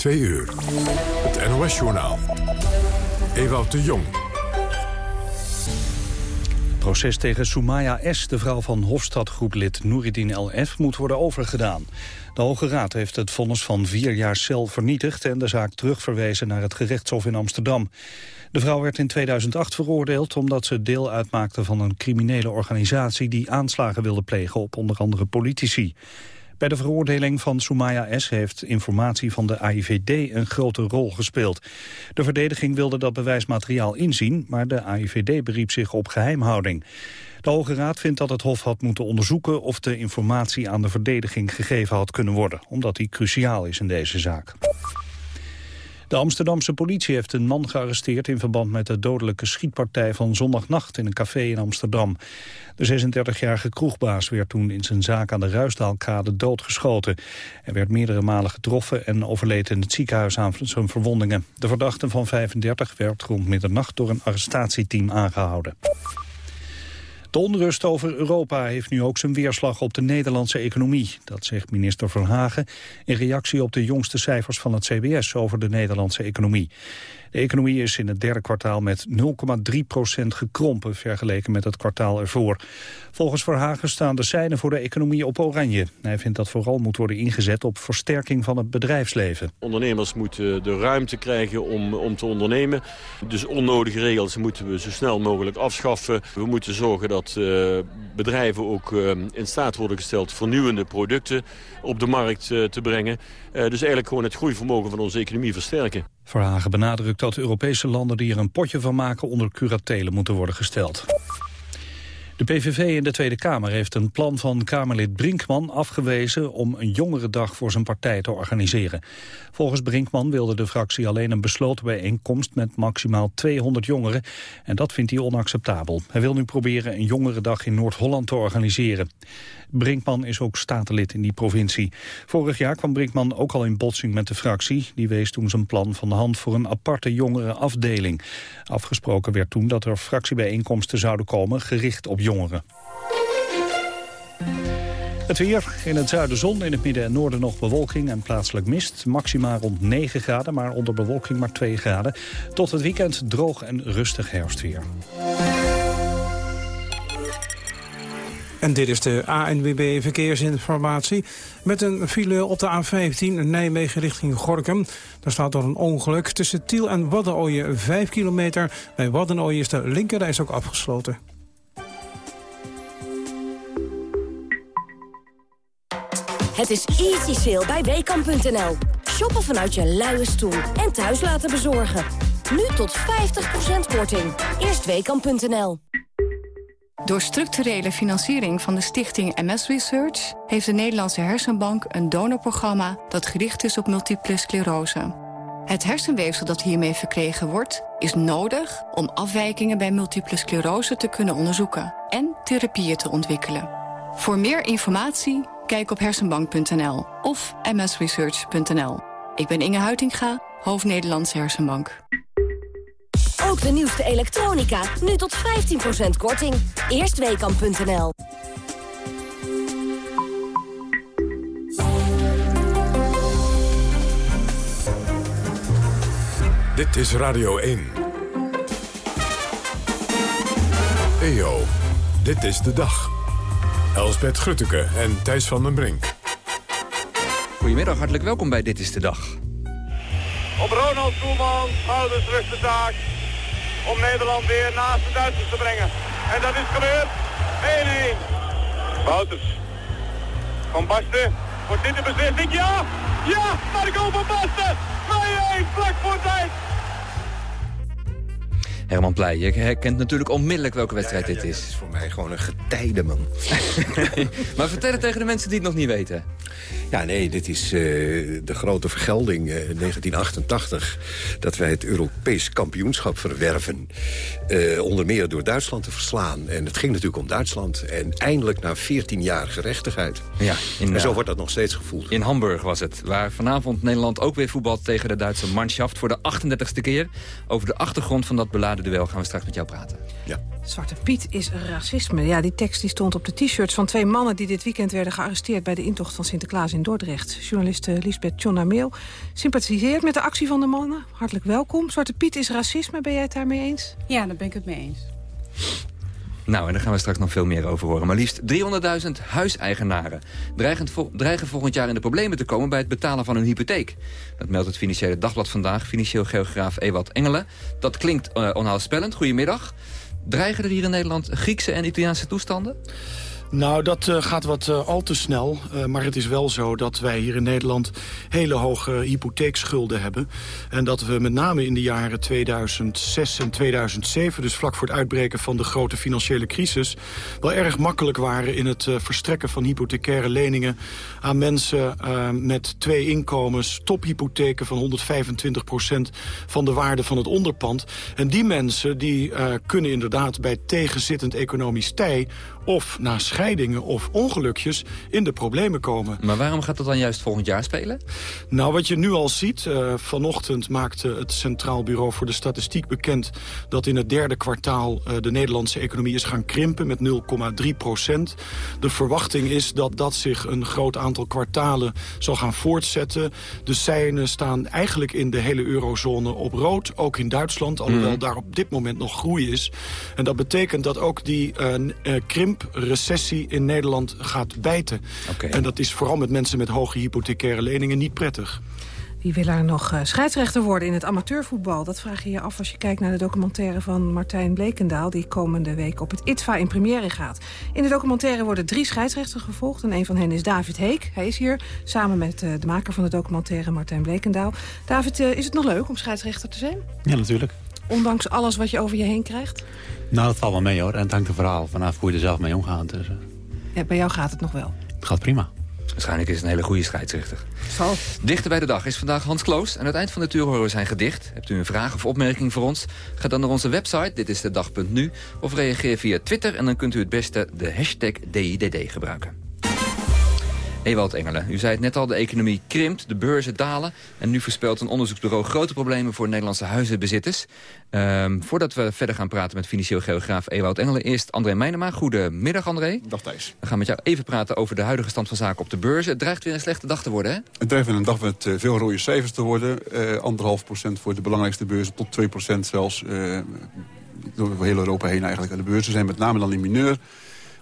2 uur. Het NOS-journaal. Ewout de Jong. Het proces tegen Soumaya S., de vrouw van Hofstadgroeplid Nouridin L.F., moet worden overgedaan. De Hoge Raad heeft het vonnis van vier jaar cel vernietigd... en de zaak terugverwezen naar het gerechtshof in Amsterdam. De vrouw werd in 2008 veroordeeld omdat ze deel uitmaakte van een criminele organisatie... die aanslagen wilde plegen op onder andere politici. Bij de veroordeling van Soumaya S. heeft informatie van de AIVD een grote rol gespeeld. De verdediging wilde dat bewijsmateriaal inzien, maar de AIVD beriep zich op geheimhouding. De Hoge Raad vindt dat het Hof had moeten onderzoeken of de informatie aan de verdediging gegeven had kunnen worden, omdat die cruciaal is in deze zaak. De Amsterdamse politie heeft een man gearresteerd in verband met de dodelijke schietpartij van zondagnacht in een café in Amsterdam. De 36-jarige kroegbaas werd toen in zijn zaak aan de Ruisdaalkade doodgeschoten. Hij werd meerdere malen getroffen en overleed in het ziekenhuis aan zijn verwondingen. De verdachte van 35 werd rond middernacht door een arrestatieteam aangehouden. De onrust over Europa heeft nu ook zijn weerslag op de Nederlandse economie. Dat zegt minister Verhagen in reactie op de jongste cijfers van het CBS over de Nederlandse economie. De economie is in het derde kwartaal met 0,3 procent gekrompen vergeleken met het kwartaal ervoor. Volgens Verhagen staan de seinen voor de economie op oranje. Hij vindt dat vooral moet worden ingezet op versterking van het bedrijfsleven. Ondernemers moeten de ruimte krijgen om, om te ondernemen. Dus onnodige regels moeten we zo snel mogelijk afschaffen. We moeten zorgen dat uh, bedrijven ook uh, in staat worden gesteld vernieuwende producten op de markt uh, te brengen. dus eigenlijk gewoon het groeivermogen van onze economie versterken. Verhagen benadrukt dat Europese landen die er een potje van maken onder curatelen moeten worden gesteld. De PVV in de Tweede Kamer heeft een plan van Kamerlid Brinkman afgewezen om een jongerendag voor zijn partij te organiseren. Volgens Brinkman wilde de fractie alleen een besloten bijeenkomst met maximaal 200 jongeren en dat vindt hij onacceptabel. Hij wil nu proberen een jongerendag in Noord-Holland te organiseren. Brinkman is ook statenlid in die provincie. Vorig jaar kwam Brinkman ook al in botsing met de fractie. Die wees toen zijn plan van de hand voor een aparte jongerenafdeling. Afgesproken werd toen dat er fractiebijeenkomsten zouden komen gericht op jongeren. Het weer, in het zuiden zon, in het midden en noorden nog bewolking en plaatselijk mist. Maxima rond 9 graden, maar onder bewolking maar 2 graden. Tot het weekend droog en rustig herfstweer. En dit is de ANWB Verkeersinformatie. Met een file op de A15 Nijmegen richting Gorkum. Daar staat door een ongeluk tussen Tiel en Waddenooien 5 kilometer. Bij Waddenooien is de linkerreis ook afgesloten. Het is easy sale bij Weekamp.nl. Shoppen vanuit je luie stoel en thuis laten bezorgen. Nu tot 50% korting. Eerst Weekamp.nl. Door structurele financiering van de stichting MS Research... heeft de Nederlandse Hersenbank een donorprogramma... dat gericht is op multiple sclerose. Het hersenweefsel dat hiermee verkregen wordt... is nodig om afwijkingen bij multiple sclerose te kunnen onderzoeken... en therapieën te ontwikkelen. Voor meer informatie kijk op hersenbank.nl of msresearch.nl. Ik ben Inge Huitinga, hoofd Nederlandse Hersenbank. Ook de nieuwste elektronica, nu tot 15% korting. Eerstweekam.nl Dit is Radio 1. EO, dit is de dag. Elsbeth Grutteke en Thijs van den Brink. Goedemiddag, hartelijk welkom bij Dit is de Dag. Op Ronald Koeman, ouders rust de taak om Nederland weer naast de Duitsers te brengen. En dat is gebeurd. 1-1. Wouters. Van Basten. Wordt dit de beslissing? Ja! Ja! Marco van Basten! 2-1, vlak voor tijd. Herman Pleij, je herkent natuurlijk onmiddellijk welke wedstrijd dit is. Het is voor mij gewoon een getijde, man. maar vertel het tegen de mensen die het nog niet weten. Ja, nee, dit is uh, de grote vergelding uh, 1988... dat wij het Europees kampioenschap verwerven. Uh, onder meer door Duitsland te verslaan. En het ging natuurlijk om Duitsland. En eindelijk na 14 jaar gerechtigheid. Ja, in, en zo wordt dat nog steeds gevoeld. In Hamburg was het, waar vanavond Nederland ook weer voetbalt... tegen de Duitse Mannschaft voor de 38e keer. Over de achtergrond van dat beladen duel gaan we straks met jou praten. Ja. Zwarte Piet is racisme. Ja, die tekst die stond op de t-shirts van twee mannen... die dit weekend werden gearresteerd bij de intocht van Sinterklaas in Dordrecht. Journaliste Lisbeth Jonna Meel sympathiseert met de actie van de mannen. Hartelijk welkom. Zwarte Piet is racisme, ben jij het daarmee eens? Ja, daar ben ik het mee eens. Nou, en daar gaan we straks nog veel meer over horen. Maar liefst 300.000 huiseigenaren dreigen volgend jaar in de problemen te komen... bij het betalen van hun hypotheek. Dat meldt het Financiële Dagblad vandaag, financieel geograaf Ewald Engelen. Dat klinkt uh, onheilspellend. Goedemiddag. Dreigen er hier in Nederland Griekse en Italiaanse toestanden? Nou, dat uh, gaat wat uh, al te snel. Uh, maar het is wel zo dat wij hier in Nederland hele hoge hypotheekschulden hebben. En dat we met name in de jaren 2006 en 2007... dus vlak voor het uitbreken van de grote financiële crisis... wel erg makkelijk waren in het verstrekken van hypothecaire leningen... aan mensen met twee inkomens, tophypotheken van 125% van de waarde van het onderpand. En die mensen die kunnen inderdaad bij tegenzittend economisch tij... of na scheidingen of ongelukjes in de problemen komen. Maar waarom gaat dat dan juist volgend jaar spelen? Nou, wat je nu al ziet, uh, vanochtend maakte het Centraal Bureau voor de Statistiek bekend... dat in het derde kwartaal uh, de Nederlandse economie is gaan krimpen met 0,3 procent. De verwachting is dat dat zich een groot aantal kwartalen zal gaan voortzetten. De seinen staan eigenlijk in de hele eurozone op rood, ook in Duitsland... alhoewel mm. daar op dit moment nog groei is. En dat betekent dat ook die uh, krimp, recessie in Nederland gaat bijten. Okay. En dat is vooral met mensen met hoge hypothecaire leningen niet prettig. Wie wil er nog uh, scheidsrechter worden in het amateurvoetbal? Dat vraag je je af als je kijkt naar de documentaire van Martijn Blekendaal... die komende week op het ITVA in première gaat. In de documentaire worden drie scheidsrechters gevolgd... en een van hen is David Heek. Hij is hier samen met uh, de maker van de documentaire Martijn Blekendaal. David, uh, is het nog leuk om scheidsrechter te zijn? Ja, natuurlijk. Ondanks alles wat je over je heen krijgt? Nou, dat valt wel mee hoor. En het hangt een verhaal vanaf hoe je er zelf mee omgaat. Dus, uh... ja, bij jou gaat het nog wel? Het gaat prima. Waarschijnlijk is het een hele goede scheidsrechter. Zal. Dichter bij de dag is vandaag Hans Kloos. En aan het eind van de tour horen we zijn gedicht. Hebt u een vraag of opmerking voor ons? Ga dan naar onze website, dit is de dag.nu. Of reageer via Twitter en dan kunt u het beste de hashtag DIDD gebruiken. Ewald Engelen, u zei het net al, de economie krimpt, de beurzen dalen... en nu voorspelt een onderzoeksbureau grote problemen voor Nederlandse huizenbezitters. Um, voordat we verder gaan praten met financieel geograaf Ewald Engelen... eerst André Meijnema. Goedemiddag, André. Dag Thijs. We gaan met jou even praten over de huidige stand van zaken op de beurzen. Het dreigt weer een slechte dag te worden, hè? Het dreigt weer een dag met uh, veel rode cijfers te worden. Uh, anderhalf procent voor de belangrijkste beurzen, tot 2 procent zelfs... Uh, door heel Europa heen eigenlijk. de beurzen zijn met name dan in mineur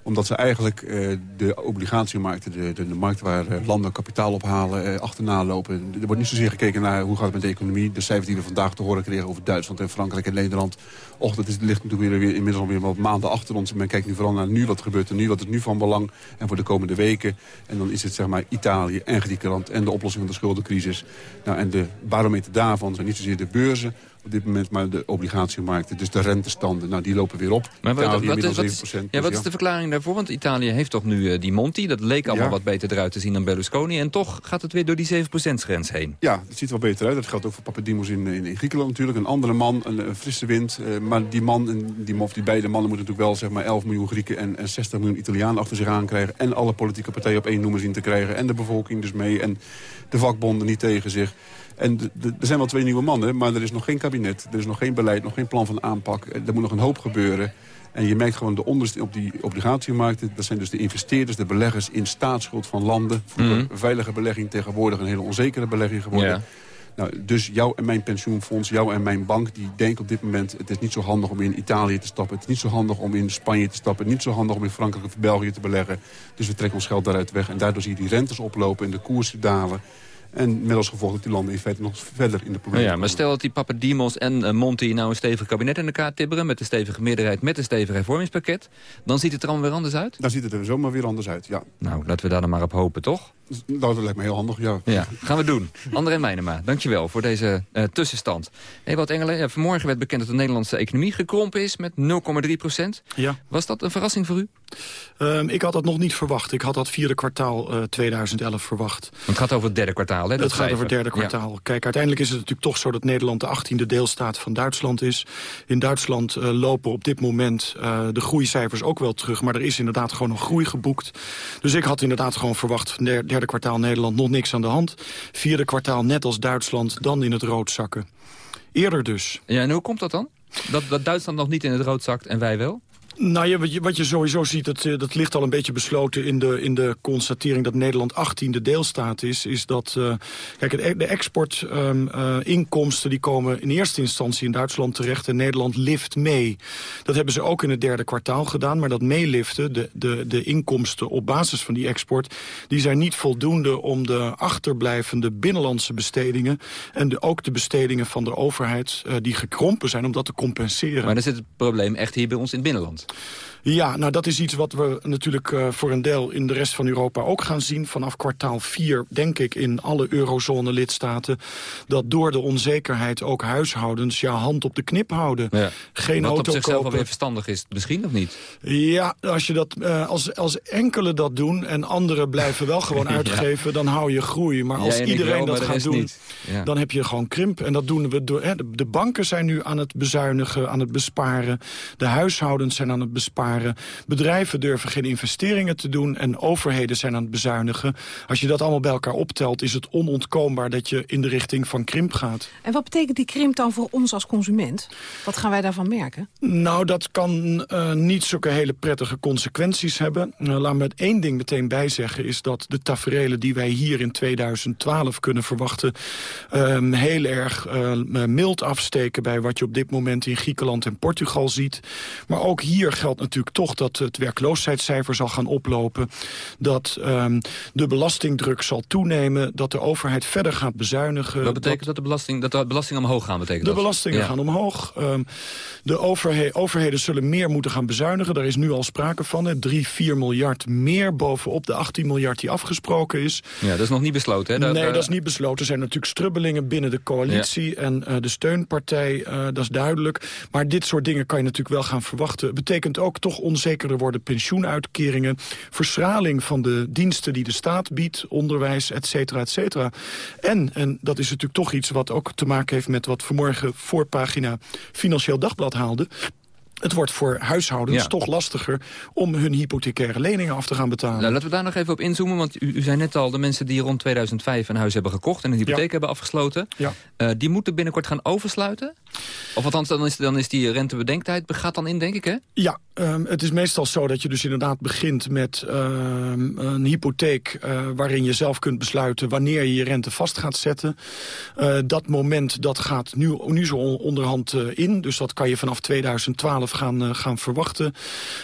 omdat ze eigenlijk uh, de obligatiemarkten, de, de, de markt waar uh, landen kapitaal ophalen, uh, achterna lopen. Er wordt niet zozeer gekeken naar hoe gaat het met de economie. De cijfers die we vandaag te horen kregen over Duitsland en Frankrijk en Nederland. Och, dat is, ligt natuurlijk weer, weer, inmiddels alweer wat maanden achter ons. Men kijkt nu vooral naar nu, wat gebeurt er nu, wat is nu van belang. En voor de komende weken. En dan is het zeg maar Italië en Griekenland en de oplossing van de schuldencrisis. Nou, en de barometer daarvan zijn niet zozeer de beurzen op dit moment maar de obligatiemarkten. Dus de rentestanden, nou, die lopen weer op. Maar wat, wat, wat, is, wat is, ja, wat is de verklaring daarvoor? Want Italië heeft toch nu uh, die Monti. Dat leek allemaal ja. wat beter eruit te zien dan Berlusconi. En toch gaat het weer door die 7%-grens heen. Ja, het ziet er wel beter uit. Dat geldt ook voor Papadimos in, in, in Griekenland natuurlijk. Een andere man, een, een frisse wind. Uh, maar die man, en die, of die beide mannen moeten natuurlijk wel zeg maar 11 miljoen Grieken... En, en 60 miljoen Italianen achter zich aankrijgen. En alle politieke partijen op één noemer zien te krijgen. En de bevolking dus mee. En de vakbonden niet tegen zich. En er zijn wel twee nieuwe mannen, maar er is nog geen kabinet. Er is nog geen beleid, nog geen plan van aanpak. Er moet nog een hoop gebeuren. En je merkt gewoon de onderste op die obligatiemarkten... dat zijn dus de investeerders, de beleggers in staatsschuld van landen. Vroeger mm. veilige belegging, tegenwoordig een hele onzekere belegging geworden. Ja. Nou, dus jou en mijn pensioenfonds, jou en mijn bank... die denken op dit moment, het is niet zo handig om in Italië te stappen. Het is niet zo handig om in Spanje te stappen. Niet zo handig om in Frankrijk of België te beleggen. Dus we trekken ons geld daaruit weg. En daardoor zie je die rentes oplopen en de koersen dalen. En met als gevolg dat die landen in feite nog verder in de problemen ja, Maar stel dat die Papadimos en uh, Monti nou een stevig kabinet in elkaar tibberen... met een stevige meerderheid, met een stevig hervormingspakket... dan ziet het er allemaal weer anders uit? Dan ziet het er zomaar weer anders uit, ja. Nou, laten we daar dan maar op hopen, toch? Dat lijkt me heel handig, ja. Ja, gaan we doen. André Meijnema, dankjewel voor deze uh, tussenstand. Hey, wat Engelen, vanmorgen werd bekend dat de Nederlandse economie gekrompen is... met 0,3 procent. Ja. Was dat een verrassing voor u? Um, ik had dat nog niet verwacht. Ik had dat vierde kwartaal uh, 2011 verwacht. Want het gaat over het derde kwartaal, hè? Het gaat over het derde kwartaal. Ja. Kijk, uiteindelijk is het natuurlijk toch zo dat Nederland de achttiende deelstaat van Duitsland is. In Duitsland uh, lopen op dit moment uh, de groeicijfers ook wel terug. Maar er is inderdaad gewoon nog groei geboekt. Dus ik had inderdaad gewoon verwacht derde kwartaal Nederland nog niks aan de hand. Vierde kwartaal net als Duitsland, dan in het rood zakken. Eerder dus. Ja, en hoe komt dat dan? Dat, dat Duitsland nog niet in het rood zakt en wij wel? Nou ja, wat je, sowieso ziet, dat, eh, dat ligt al een beetje besloten in de, in de constatering dat Nederland 18e deelstaat is. Is dat, uh, kijk, e-, de exportinkomsten um, uh, die komen in eerste instantie in Duitsland terecht en Nederland lift mee. Dat hebben ze ook in het derde kwartaal gedaan, maar dat meeliften, de, de, de inkomsten op basis van die export, die zijn niet voldoende om de achterblijvende binnenlandse bestedingen en de, ook de bestedingen van de overheid die gekrompen zijn om dat te compenseren. Maar dan zit het probleem echt hier bij ons in het binnenland. Ja, nou dat is iets wat we natuurlijk uh, voor een deel in de rest van Europa ook gaan zien. Vanaf kwartaal 4, denk ik, in alle eurozone-lidstaten... dat door de onzekerheid ook huishoudens ja, hand op de knip houden. Ja. Geen Wat auto op zichzelf kopen. alweer verstandig is, misschien of niet? Ja, als, je dat, uh, als, als enkele dat doen en anderen blijven wel gewoon uitgeven... ja. dan hou je groei. Maar als iedereen wel, dat gaat doen, ja. dan heb je gewoon krimp. En dat doen we door... Hè, de, de banken zijn nu aan het bezuinigen, aan het besparen. De huishoudens zijn aan het besparen. Bedrijven durven geen investeringen te doen en overheden zijn aan het bezuinigen. Als je dat allemaal bij elkaar optelt, is het onontkoombaar dat je in de richting van krimp gaat. En wat betekent die krimp dan voor ons als consument? Wat gaan wij daarvan merken? Nou, dat kan uh, niet zulke hele prettige consequenties hebben. Uh, laat me het één ding meteen bijzeggen, is dat de taferelen die wij hier in 2012 kunnen verwachten, uh, heel erg eh, mild afsteken bij wat je op dit moment in Griekenland en Portugal ziet. Maar ook hier geldt natuurlijk toch dat het werkloosheidscijfer zal gaan oplopen. Dat um, de belastingdruk zal toenemen. Dat de overheid verder gaat bezuinigen. Wat betekent dat, dat de, belasting, dat de belastingen omhoog gaan? Betekent de dat? belastingen ja. gaan omhoog. Um, de overhe overheden zullen meer moeten gaan bezuinigen. Daar is nu al sprake van. Hè. 3, 4 miljard meer bovenop de 18 miljard die afgesproken is. Ja, dat is nog niet besloten. Hè? Dat, nee, dat is niet besloten. Er zijn natuurlijk strubbelingen binnen de coalitie. Ja. En uh, de steunpartij, uh, dat is duidelijk. Maar dit soort dingen kan je natuurlijk wel gaan verwachten. Betekent ook toch onzekerder worden pensioenuitkeringen, verschraling van de diensten die de staat biedt, onderwijs, et cetera, et cetera. En, en dat is natuurlijk toch iets wat ook te maken heeft met wat vanmorgen voorpagina Financieel Dagblad haalde. Het wordt voor huishoudens ja. toch lastiger om hun hypothecaire leningen af te gaan betalen. Nou, laten we daar nog even op inzoomen, want u, u zei net al... de mensen die rond 2005 een huis hebben gekocht en een hypotheek ja. hebben afgesloten... Ja. Uh, die moeten binnenkort gaan oversluiten? Of althans, dan is, dan is die rentebedenktijd gaat dan in, denk ik, hè? Ja, um, het is meestal zo dat je dus inderdaad begint met um, een hypotheek... Uh, waarin je zelf kunt besluiten wanneer je je rente vast gaat zetten. Uh, dat moment dat gaat nu, nu zo onderhand in, dus dat kan je vanaf 2012 gaan, uh, gaan verwachten.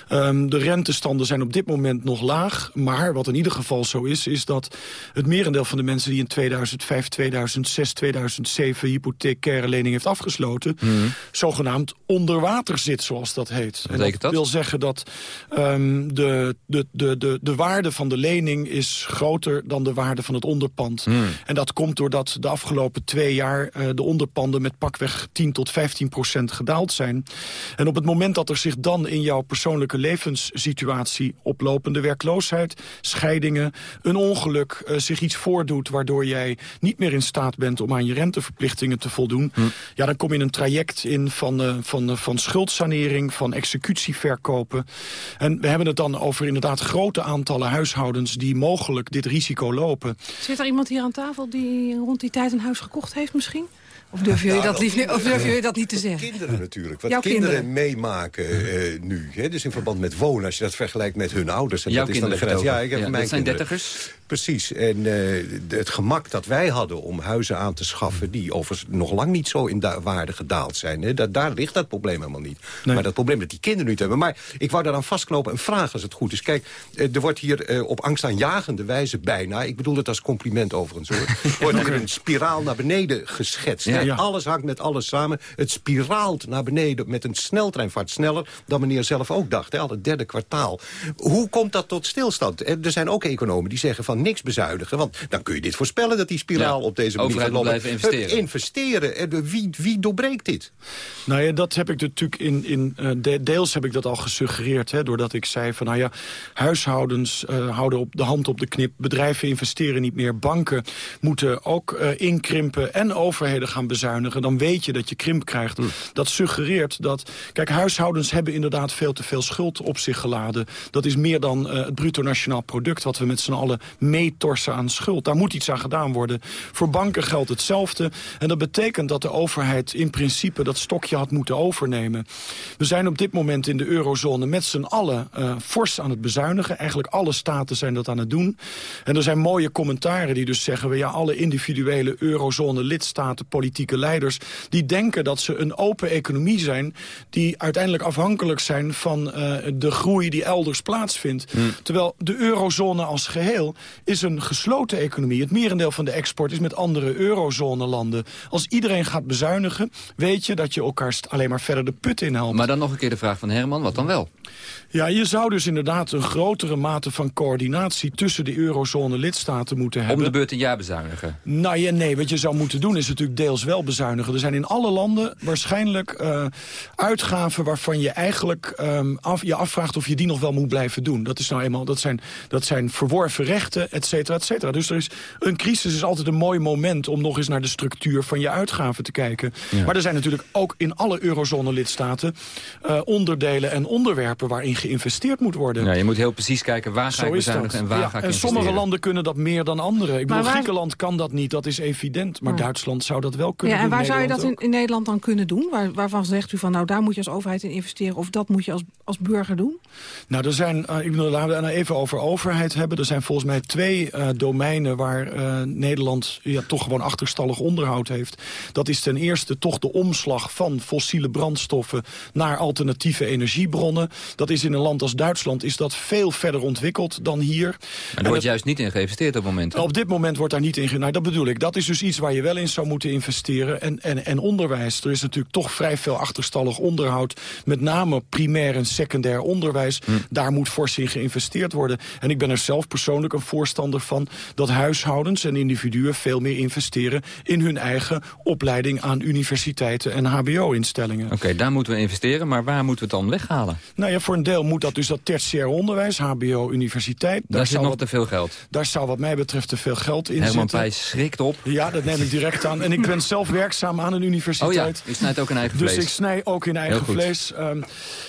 Um, de rentestanden zijn op dit moment nog laag. Maar wat in ieder geval zo is, is dat het merendeel van de mensen... die in 2005, 2006, 2007 hypothecaire lening heeft afgesloten... Mm. zogenaamd onder water zit, zoals dat heet. Wat betekent dat? wil zeggen dat um, de, de, de, de, de waarde van de lening is groter dan de waarde van het onderpand. Mm. En dat komt doordat de afgelopen twee jaar uh, de onderpanden met pakweg 10 tot 15 procent gedaald zijn. En op het moment dat er zich dan in jouw persoonlijke levenssituatie... oplopende werkloosheid, scheidingen, een ongeluk... Uh, zich iets voordoet waardoor jij niet meer in staat bent... om aan je renteverplichtingen te voldoen... Hm. ja, dan kom je in een traject in van, uh, van, uh, van schuldsanering... van executieverkopen. En we hebben het dan over inderdaad grote aantallen huishoudens... die mogelijk dit risico lopen. Zit er iemand hier aan tafel die rond die tijd een huis gekocht heeft misschien? Of durf Nou, dat, lief, of durf dat niet te zeggen? Kinderen natuurlijk. Wat Jouw kinderen, kinderen. meemaken uh, nu. Hè? Dus in verband met wonen, als je dat vergelijkt met hun ouders. En Jouw dat is dan de kinderen grens. je Ja, ik heb het mijn Dat zijn kinderen. dertigers? Precies. En uh, het gemak dat wij hadden om huizen aan te schaffen... die overigens nog lang niet zo in waarde gedaald zijn. Hè? Dat, daar ligt dat probleem helemaal niet. Nee. Maar dat probleem dat die kinderen niet hebben. Maar ik wou daaraan vastknopen en vragen als het goed is. Kijk, uh, er wordt hier uh, op angstaanjagende wijze bijna... ik bedoel het als compliment overigens hoor... wordt hier een spiraal naar beneden geschetst. Ja, ja. Alles hangt met alles samen. Het spiraalt naar beneden met een sneltreinvaart sneller... dan meneer zelf ook dacht, hè, al het derde kwartaal. Hoe komt dat tot stilstand? Er zijn ook economen die zeggen van niks bezuinigen... want dan kun je dit voorspellen dat die spiraal Ja, op deze manier overheid gaat lopen. blijven investeren. Investeren. En Wie, wie doorbreekt dit? Nou ja, dat heb ik natuurlijk in, in de, deels heb ik dat al gesuggereerd. Hè, doordat ik zei van nou ja, huishoudens uh, houden op de hand op de knip. Bedrijven investeren niet meer. Banken moeten ook inkrimpen en overheden gaan bezuinigen. Dan weet je dat je krimp krijgt. Hmm. Dat suggereert dat... Kijk, huishoudens hebben inderdaad veel te veel schuld op zich geladen. Dat is meer dan uh, het bruto nationaal product... wat we met z'n allen meetorsen aan schuld. Daar moet iets aan gedaan worden. Voor banken geldt hetzelfde. En dat betekent dat de overheid in principe dat stokje had moeten overnemen. We zijn op dit moment in de eurozone met z'n allen uh, fors aan het bezuinigen. Eigenlijk alle staten zijn dat aan het doen. En er zijn mooie commentaren die dus zeggen... ja, alle individuele eurozone lidstaten, politieke leiders... die denken dat ze een open economie zijn... die uiteindelijk afhankelijk zijn van uh, de groei die elders plaatsvindt. Hmm. Terwijl de eurozone als geheel is een gesloten economie. Het merendeel van de export is met andere eurozone-landen. Als iedereen gaat bezuinigen, weet je dat je elkaar alleen maar verder de put inhelpt. Maar dan nog een keer de vraag van Herman, wat dan wel? Ja, je zou dus inderdaad een grotere mate van coördinatie... tussen de eurozone-lidstaten moeten hebben. Om de beurt een jaar bezuinigen? Nou ja, nee, wat je zou moeten doen is natuurlijk deels wel bezuinigen. Er zijn in alle landen waarschijnlijk uh, uitgaven waarvan je eigenlijk um, af, je afvraagt... of je die nog wel moet blijven doen. Dat, is nou eenmaal, dat, zijn, dat zijn verworven rechten, et cetera, et cetera. Dus er is, een crisis is altijd een mooi moment... om nog eens naar de structuur van je uitgaven te kijken. Ja. Maar er zijn natuurlijk ook in alle eurozone-lidstaten... Uh, onderdelen en onderwerpen waarin geïnvesteerd moet worden. Ja, je moet heel precies kijken waar ga ik bezuinigen en waar ja, ga ik En sommige landen kunnen dat meer dan andere. Ik bedoel, waar... Griekenland kan dat niet, dat is evident. Maar Duitsland zou dat wel kunnen ja, en waar zou je dat in, in, Nederland dan kunnen doen? Waar, waarvan zegt u van, nou daar moet je als overheid in investeren... of dat moet je als, als burger doen? Nou, er zijn, uh, ik bedoel, laten we het nou even over overheid hebben. Er zijn volgens mij twee uh, domeinen waar uh, Nederland ja, toch gewoon achterstallig onderhoud heeft. Dat is ten eerste toch de omslag van fossiele brandstoffen naar alternatieve energiebronnen. Dat is in een land als Duitsland is dat veel verder ontwikkeld dan hier. Maar er wordt dat, juist niet in geïnvesteerd op het moment. Op dit moment wordt daar niet in nou, dat bedoel ik. Dat is dus iets waar je wel in zou moeten investeren. En, en, en onderwijs. Er is natuurlijk toch vrij veel achterstallig onderhoud. Met name primair en secundair onderwijs. Hm. Daar moet fors in geïnvesteerd worden. En ik ben er zelf persoonlijk een voorstander van... dat huishoudens en individuen veel meer investeren... in hun eigen opleiding aan universiteiten en hbo-instellingen. Oké, daar moeten we investeren. Maar waar moeten we het dan weghalen? Nou ja, voor een deel moet dat dus dat tertiair onderwijs, hbo, universiteit. Daar, daar zit nog wat, te veel geld. Daar zou wat mij betreft te veel geld in Herman zitten. Pijs schrikt op. Ja, dat neem ik direct aan. En ik ben zelf werkzaam aan een universiteit. Oh ja, u snijdt ook in eigen vlees. Dus ik snij ook in eigen vlees. Um,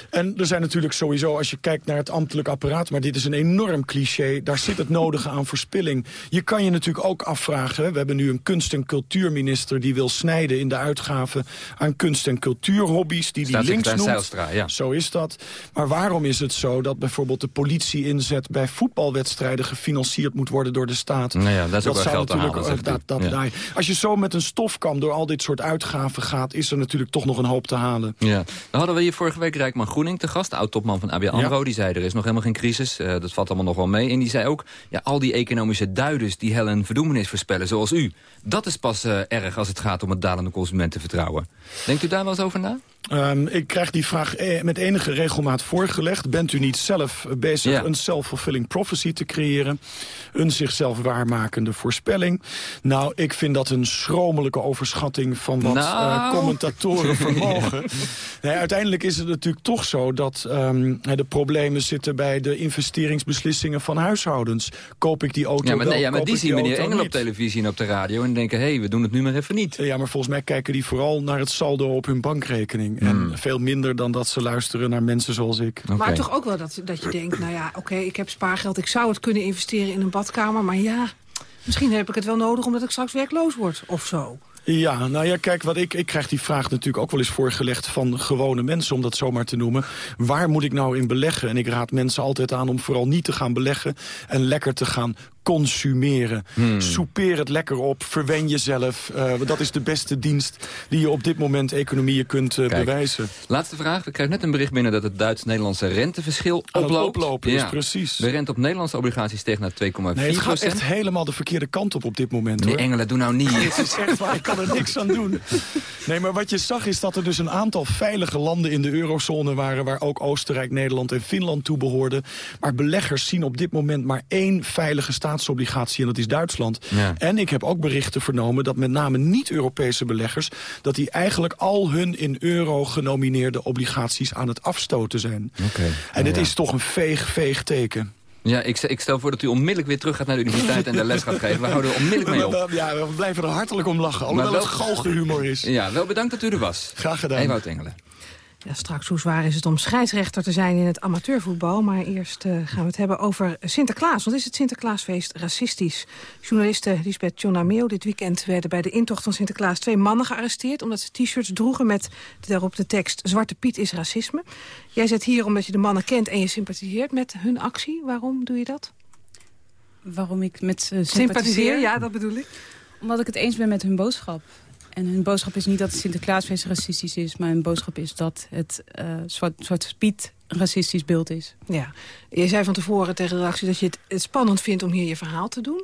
en er zijn natuurlijk sowieso, als je kijkt naar het ambtelijk apparaat... maar dit is een enorm cliché, daar zit het nodige aan verspilling. Je kan je natuurlijk ook afvragen... we hebben nu een kunst- en cultuurminister... die wil snijden in de uitgaven aan kunst- en cultuurhobby's... die die links noemt. Zijlstra, ja. Zo is dat. Maar waarom is het zo dat bijvoorbeeld de politie inzet... bij voetbalwedstrijden gefinancierd moet worden door de staat? Nou ja, dat is ook wel geld te halen. Uh, dat, dat, ja. Als je zo met een stofkam door al dit soort uitgaven gaat... is er natuurlijk toch nog een hoop te halen. Ja. Dan hadden we hier vorige week Rijkman Groening te gast... de oud-topman van ABN AMRO. Ja. Die zei, er is nog helemaal geen crisis. Uh, dat valt allemaal nog wel mee. En die zei ook, ja, al die economische duiders... die hel en verdoemenis voorspellen, zoals u... dat is pas uh, erg als het gaat om het dalende consumentenvertrouwen. Denkt u daar wel eens over na? Um, ik krijg die vraag e met enige regelmaat voorgelegd. Bent u niet zelf bezig een self-fulfilling prophecy te creëren? Een zichzelf waarmakende voorspelling? Nou, ik vind dat een schromelijke overschatting van wat nou. uh, commentatoren vermogen. nee, uiteindelijk is het natuurlijk toch zo dat um, de problemen zitten bij de investeringsbeslissingen van huishoudens. Koop ik die auto ja, maar, wel, nee, ja, maar die zien meneer Engel niet. op televisie en op de radio en denken, hé, hey, we doen het nu maar even niet. Ja, maar volgens mij kijken die vooral naar het saldo op hun bankrekening. En Hmm. veel minder dan dat ze luisteren naar mensen zoals ik. Okay. Maar toch ook wel dat, dat je denkt, nou ja, oké, okay, ik heb spaargeld. Ik zou het kunnen investeren in een badkamer. Maar ja, misschien heb ik het wel nodig omdat ik straks werkloos word of zo. Ja, nou ja, kijk, wat ik, ik krijg die vraag natuurlijk ook wel eens voorgelegd van gewone mensen, om dat zomaar te noemen. Waar moet ik nou in beleggen? En ik raad mensen altijd aan om vooral niet te gaan beleggen en lekker te gaan consumeren. Hmm. Soupeer het lekker op, verwen jezelf. Uh, dat is de beste dienst die je op dit moment economieën kunt uh, Kijk, bewijzen. Laatste vraag. We krijgen net een bericht binnen dat het Duits-Nederlandse renteverschil oploopt. oplopen ja. is, precies. De rente op Nederlandse obligaties steeg naar 2,4 nee, het gaat echt helemaal de verkeerde kant op op dit moment. Meneer hoor. Engelen, doe nou niet. Het is echt waar, ik kan er niks aan doen. Nee, maar wat je zag is dat er dus een aantal veilige landen in de eurozone waren... waar ook Oostenrijk, Nederland en Finland toe behoorden. Maar beleggers zien op dit moment maar één veilige staatsobligatie... en dat is Duitsland. Ja. En ik heb ook berichten vernomen dat met name niet-Europese beleggers... dat die eigenlijk al hun in euro genomineerde obligaties aan het afstoten zijn. Okay. En het ja. is toch een veeg, veeg teken. Ja, ik, ik, stel voor dat u onmiddellijk weer terug gaat naar de universiteit en de les gaat geven. We houden er onmiddellijk mee op. Ja, we blijven er hartelijk om lachen, alhoewel wel, het galgenhumor is. Ja, wel bedankt dat u er was. Graag gedaan. Ewout Engelen. Ja, straks hoe zwaar is het om scheidsrechter te zijn in het amateurvoetbal. Maar eerst uh, gaan we het hebben over Sinterklaas. Wat is het Sinterklaasfeest racistisch? Journaliste Lisbeth Jonameo dit weekend werden bij de intocht van Sinterklaas twee mannen gearresteerd... omdat ze t-shirts droegen met daarop de tekst Zwarte Piet is racisme. Jij zit hier omdat je de mannen kent en je sympathiseert met hun actie. Waarom doe je dat? Waarom ik met uh, sympathiseer? sympathiseer? Ja, dat bedoel ik. Omdat ik het eens ben met hun boodschap. En hun boodschap is niet dat het Sinterklaasfeest racistisch is... maar hun boodschap is dat het uh, Zwart, Zwarte Piet een racistisch beeld is. Ja. Je zei van tevoren tegen de redactie dat je het spannend vindt om hier je verhaal te doen.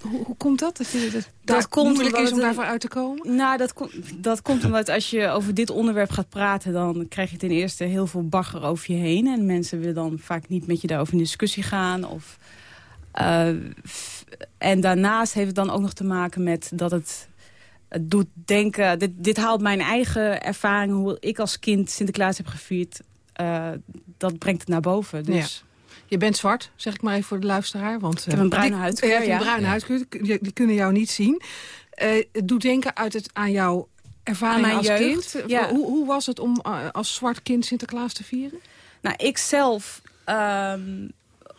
Hoe, hoe komt dat? Dat, je, dat, dat komt moeilijk is om daarvoor uit te komen? Nou, dat, dat komt omdat als je over dit onderwerp gaat praten... dan krijg je ten eerste heel veel bagger over je heen. En mensen willen dan vaak niet met je daarover in discussie gaan. Of, uh, en daarnaast heeft het dan ook nog te maken met dat het het doet denken... Dit, dit haalt mijn eigen ervaring, hoe ik als kind Sinterklaas heb gevierd... Uh, dat brengt het naar boven. Dus... Ja. Je bent zwart, zeg ik maar even voor de luisteraar. Want, ik heb een bruine huidkleur. Je hebt een bruine ja. huidkleur, die, die, kunnen jou niet zien. Uh, het doet denken uit het, aan jouw ervaring aan als jeugd. kind. Ja. Hoe, hoe was het om uh, als zwart kind Sinterklaas te vieren? Nou, ik zelf um,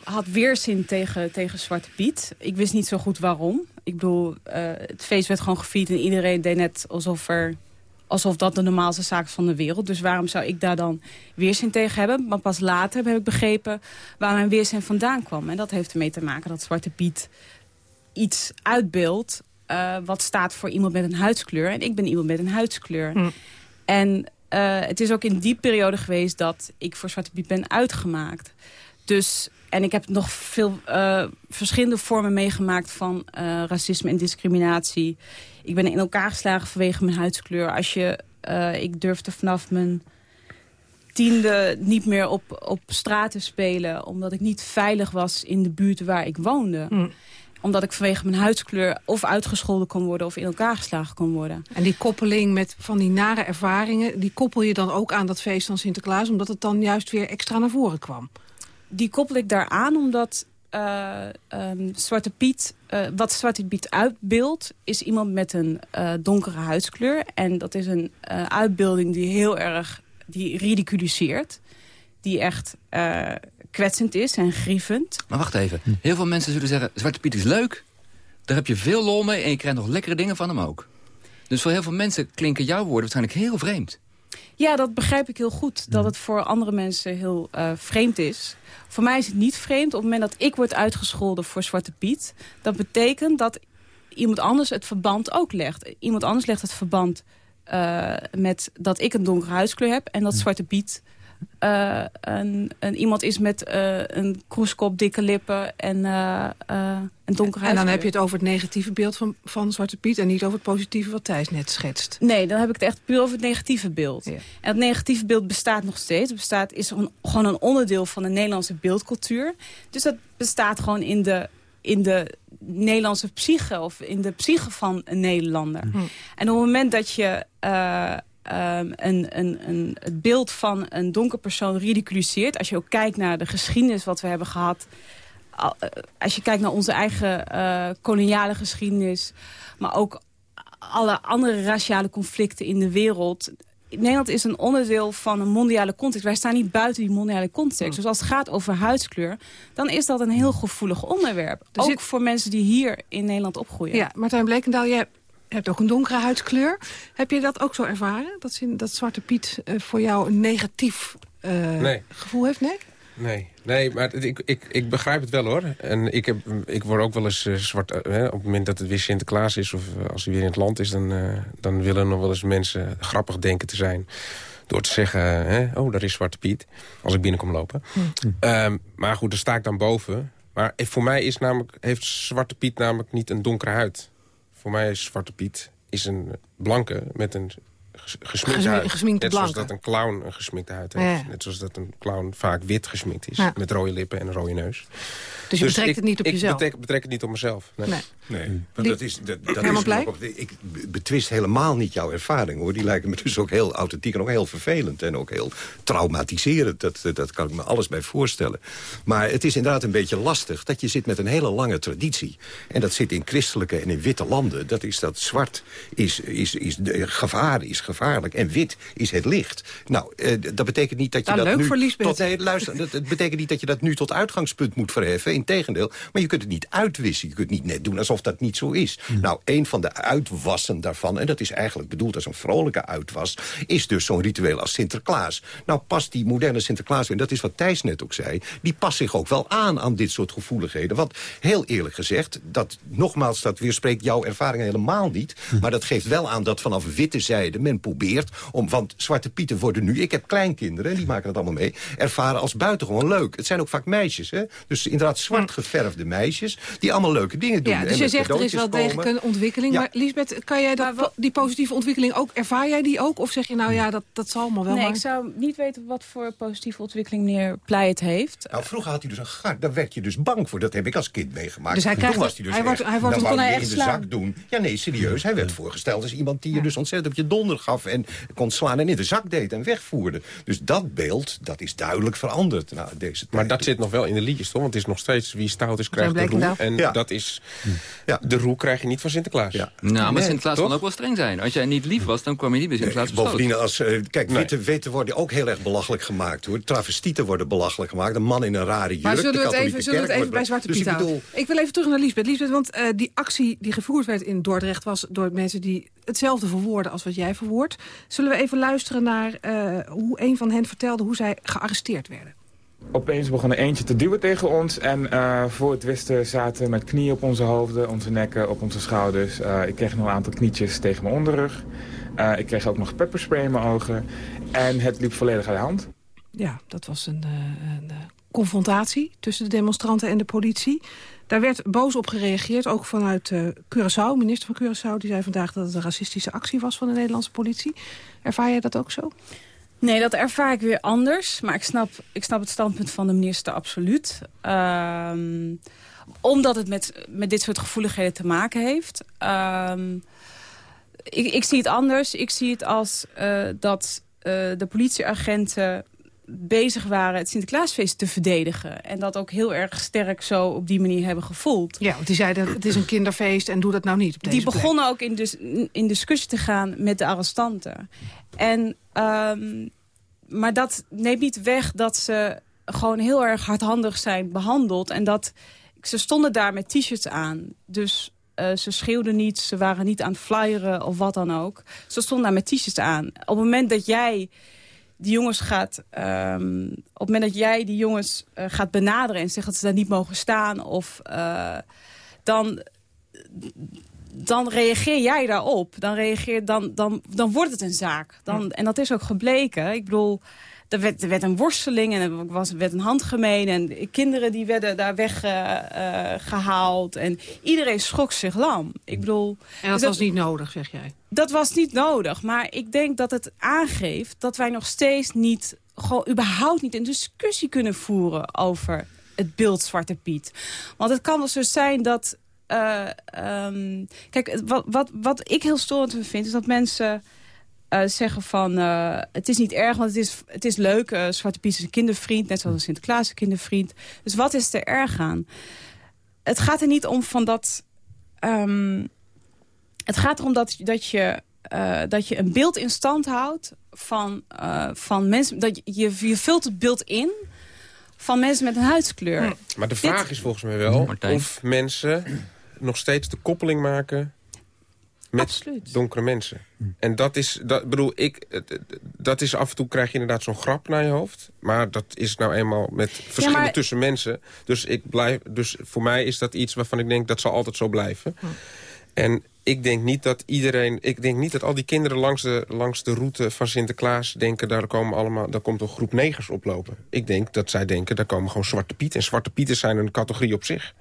had weerzin tegen, tegen Zwarte Piet. Ik wist niet zo goed waarom. Ik bedoel, uh, het feest werd gewoon gevierd en iedereen deed net alsof, er, alsof dat de normaalste zaak is van de wereld. Dus waarom zou ik daar dan weerzin tegen hebben? Maar pas later heb ik begrepen waar mijn weerzin vandaan kwam. En dat heeft ermee te maken dat Zwarte Piet iets uitbeeldt... Uh, wat staat voor iemand met een huidskleur. En ik ben iemand met een huidskleur. Hm. En uh, het is ook in die periode geweest dat ik voor Zwarte Piet ben uitgemaakt. Dus en ik heb nog veel uh, verschillende vormen meegemaakt van uh, racisme en discriminatie. Ik ben in elkaar geslagen vanwege mijn huidskleur. Als je, uh, ik durfde vanaf mijn tiende niet meer op, op straat te spelen... omdat ik niet veilig was in de buurt waar ik woonde. Mm. Omdat ik vanwege mijn huidskleur of uitgescholden kon worden... of in elkaar geslagen kon worden. En die koppeling met van die nare ervaringen... die koppel je dan ook aan dat feest van Sinterklaas... omdat het dan juist weer extra naar voren kwam? Die koppel ik daaraan omdat uh, Zwarte Piet, uh, wat Zwarte Piet uitbeeldt, is iemand met een uh, donkere huidskleur. En dat is een uitbeelding die heel erg die ridiculiseert. Die echt kwetsend is en grievend. Maar wacht even. Heel veel mensen zullen zeggen, Zwarte Piet is leuk. Daar heb je veel lol mee en je krijgt nog lekkere dingen van hem ook. Dus voor heel veel mensen klinken jouw woorden waarschijnlijk heel vreemd. Ja, dat begrijp ik heel goed. Dat het voor andere mensen heel uh, vreemd is. Voor mij is het niet vreemd. Op het moment dat ik word uitgescholden voor Zwarte Piet... dat betekent dat iemand anders het verband ook legt. Iemand anders legt het verband uh, met dat ik een donkere huidskleur heb... en dat Zwarte Piet uh, een, een, iemand is met uh, een kroeskop, dikke lippen en uh, een donkere En dan heb je het over het negatieve beeld van, van Zwarte Piet... en niet over het positieve wat Thijs net schetst. Nee, dan heb ik het echt puur over het negatieve beeld. Ja. En het negatieve beeld bestaat nog steeds. Het bestaat, is een, gewoon een onderdeel van de Nederlandse beeldcultuur. Dus dat bestaat gewoon in de, in de Nederlandse psyche... of in de psyche van een Nederlander. Hm. En op het moment dat je... Um, een, een, een, het beeld van een donker persoon ridiculiseert. Als je ook kijkt naar de geschiedenis wat we hebben gehad. Als je kijkt naar onze eigen uh, koloniale geschiedenis. Maar ook alle andere raciale conflicten in de wereld. Nederland is een onderdeel van een mondiale context. Wij staan niet buiten die mondiale context. Dus als het gaat over huidskleur, dan is dat een heel gevoelig onderwerp. Er ook voor mensen die hier in Nederland opgroeien. Ja, Martijn Blekendaal, jij je hebt ook een donkere huidskleur. Heb je dat ook zo ervaren? Dat, dat Zwarte Piet uh, voor jou een negatief uh, nee. gevoel heeft? Nee? Nee, nee maar ik, ik, ik begrijp het wel hoor. En ik, heb, ik word ook wel eens uh, zwart... op het moment dat het weer Sinterklaas is... of als hij weer in het land is... dan, dan willen nog wel eens mensen grappig denken te zijn... door te zeggen, hè, oh, daar is Zwarte Piet. Als ik binnenkom lopen. Hm. Um, maar goed, daar sta ik dan boven. Maar voor mij is namelijk, heeft Zwarte Piet namelijk niet een donkere huid. Voor mij is Zwarte Piet is een blanke met een gesminkte huid. Gesminkte Net blanke. zoals dat een clown een gesminkte huid heeft. Ja. Net zoals dat een clown vaak wit gesminkt is. Ja. Met rode lippen en een rode neus. Dus je betrekt ik, het niet op ik jezelf? betrek, betrek het niet op mezelf. Nee. Nee. Nee, want dat is, dat, dat ook- ik betwist helemaal niet jouw ervaring, hoor. Die lijken me dus ook heel authentiek en ook heel vervelend. En ook heel traumatiserend. Dat, dat kan ik me alles bij voorstellen. Maar het is inderdaad een beetje lastig dat je zit met een hele lange traditie. En dat zit in christelijke en in witte landen. Dat is dat zwart is, is, is de, gevaar, is gevaarlijk. En wit is het licht. Nou, eh, dat betekent niet dat je Nou, dat leuk nu... voor tot, nee, luister, dat, het betekent niet dat je dat nu tot uitgangspunt moet verheffen. Integendeel. Maar je kunt het niet uitwissen. Je kunt niet net doen alsof dat niet zo is. Nou, een van de uitwassen daarvan... en dat is eigenlijk bedoeld als een vrolijke uitwas... is dus zo'n ritueel als Sinterklaas. Nou, past die moderne Sinterklaas... en dat is wat Thijs net ook zei... die past zich ook wel aan aan dit soort gevoeligheden. Want heel eerlijk gezegd... dat nogmaals, dat weerspreekt jouw ervaring helemaal niet... maar dat geeft wel aan dat vanaf witte zijde men probeert... om, want Zwarte Pieten worden nu... ik heb kleinkinderen, die maken dat allemaal mee... ervaren als buitengewoon leuk. Het zijn ook vaak meisjes, hè? Dus inderdaad zwart geverfde meisjes... die allemaal leuke dingen doen. Ja, en dus je zegt er is wel degelijk een ontwikkeling. Ja. Maar Lisbeth, kan jij dat, die positieve ontwikkeling ook, ervaar jij die ook? Of zeg je nou ja, dat, dat zal allemaal wel nee, maar... ik zou niet weten wat voor positieve ontwikkeling meneer Pleit heeft. Nou, vroeger had hij dus een gat, daar werd je dus bang voor. Dat heb ik als kind meegemaakt. Dus hij Toen krijgt- was hij dus hij wordt- hij wordt- dan kon wou hij je echt in de slaan? zak doen. Ja, nee, serieus. Hij werd voorgesteld als iemand die je dus ontzettend op je donder gaf... en kon slaan en in de zak deed en wegvoerde. Dus dat beeld, dat is duidelijk veranderd na deze tijd. Maar dat zit nog wel in de liedjes, toch? Want het is nog steeds wie stout is, krijgt de roe. En Ja. dat is... Ja. De roe krijg je niet van Sinterklaas. Ja. Nou, maar Nee, Sinterklaas toch? kan ook wel streng zijn. Als jij niet lief was, dan kwam je niet bij Sinterklaas. Bovendien, als, eh, kijk, witte, witte worden ook heel erg belachelijk gemaakt. hoor. Travestieten worden belachelijk gemaakt. Een man in een rare jurk. Maar zullen we het even, zullen we het even bij Zwarte dus Piet ik houden? bedoel, Ik wil even terug naar Lisbeth. Lisbeth, want eh, die actie die gevoerd werd in Dordrecht... was door mensen die hetzelfde verwoorden als wat jij verwoordt. Zullen we even luisteren naar eh, hoe een van hen vertelde... hoe zij gearresteerd werden? Opeens begon eentje te duwen tegen ons en eh, voor het wisten zaten met knieën op onze hoofden, onze nekken, op onze schouders. Eh, ik kreeg nog een aantal knietjes tegen mijn onderrug. Eh, ik kreeg ook nog pepperspray in mijn ogen en het liep volledig uit de hand. Ja, dat was een, een confrontatie tussen de demonstranten en de politie. Daar werd boos op gereageerd, ook vanuit eh Curaçao. Minister van Curaçao die zei vandaag dat het een racistische actie was van de Nederlandse politie. Ervaar jij dat ook zo? Nee, dat ervaar ik weer anders. Maar ik snap, ik snap het standpunt van de minister absoluut. Ehm, omdat het met, met dit soort gevoeligheden te maken heeft. Ehm, ik, ik zie het anders. Ik zie het als eh, dat eh, de politieagenten bezig waren het Sinterklaasfeest te verdedigen. En dat ook heel erg sterk zo op die manier hebben gevoeld. Ja, want die zeiden het is een kinderfeest en doe dat nou niet op deze Die plek. begonnen ook in, dus, in discussie te gaan met de arrestanten. En, ehm, maar dat neemt niet weg dat ze gewoon heel erg hardhandig zijn behandeld. En dat ze stonden daar met t-shirts aan. Dus eh, ze schreeuwden niet, ze waren niet aan het flyeren of wat dan ook. Ze stonden daar met t-shirts aan. Op het moment dat jij die jongens gaat, ehm, op het moment dat jij die jongens eh, gaat benaderen en zegt dat ze daar niet mogen staan, of eh, dan, dan reageer jij daarop. Dan, reageer, dan, dan, dan wordt het een zaak. Dan, En dat is ook gebleken. Ik bedoel, er werd, er werd een worsteling en er was, werd een handgemeen. En kinderen die werden daar weggehaald. en iedereen schrok zich lam. Ik bedoel, En dat dus was niet nodig, zeg jij. dat was niet nodig. Maar ik denk dat het aangeeft dat wij nog steeds niet... gewoon überhaupt niet een discussie kunnen voeren over het beeld Zwarte Piet. Want het kan wel zo zijn dat... eh, ehm, kijk, wat, wat, wat ik heel storend vind, is dat mensen... eh, zeggen van, eh, het is niet erg, want het is, het is leuk. eh, Zwarte Piet is een kindervriend, net zoals Sinterklaas een kindervriend. Dus wat is er erg aan? Het gaat er niet om van dat... ehm, het gaat erom dat, dat, je, eh, dat je een beeld in stand houdt van, eh, van mensen. Dat je, je vult het beeld in van mensen met een huidskleur. Maar de Dit- vraag is volgens mij wel Martijn. of mensen nog steeds de koppeling maken met Absoluut. donkere mensen. En dat is, dat bedoel ik, dat is af en toe krijg je inderdaad zo'n grap naar je hoofd. Maar dat is nou eenmaal met verschillen maar- tussen mensen. Dus, ik blijf, dus voor mij is dat iets waarvan ik denk dat zal altijd zo blijven. En ik denk niet dat iedereen... Ik denk niet dat al die kinderen langs de, langs de route van Sinterklaas denken... Daar, komen allemaal, daar komt een groep negers oplopen. Ik denk dat zij denken, daar komen gewoon Zwarte Piet. En Zwarte Pieten zijn een categorie op zich.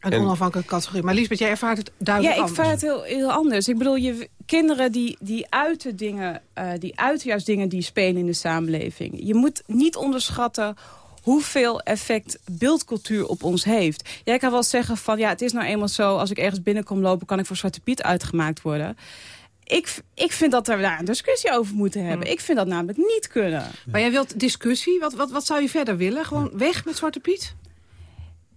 Een En- onafhankelijke categorie. Maar Lisbeth, jij ervaart het Ja, duidelijk ik anders. vaar het heel, heel anders. Ik bedoel, je, kinderen die, die uiten dingen, eh, die uiten juist dingen die spelen in de samenleving. Je moet niet onderschatten hoeveel effect beeldcultuur op ons heeft. Jij kan wel zeggen van ja, het is nou eenmaal zo... als ik ergens binnenkom lopen, kan ik voor Zwarte Piet uitgemaakt worden ik, ik vind dat we daar een discussie over moeten hebben. Hmm. Ik vind dat namelijk niet kunnen. Maar jij wilt discussie? Wat, wat, wat zou je verder willen? Gewoon weg met Zwarte Piet?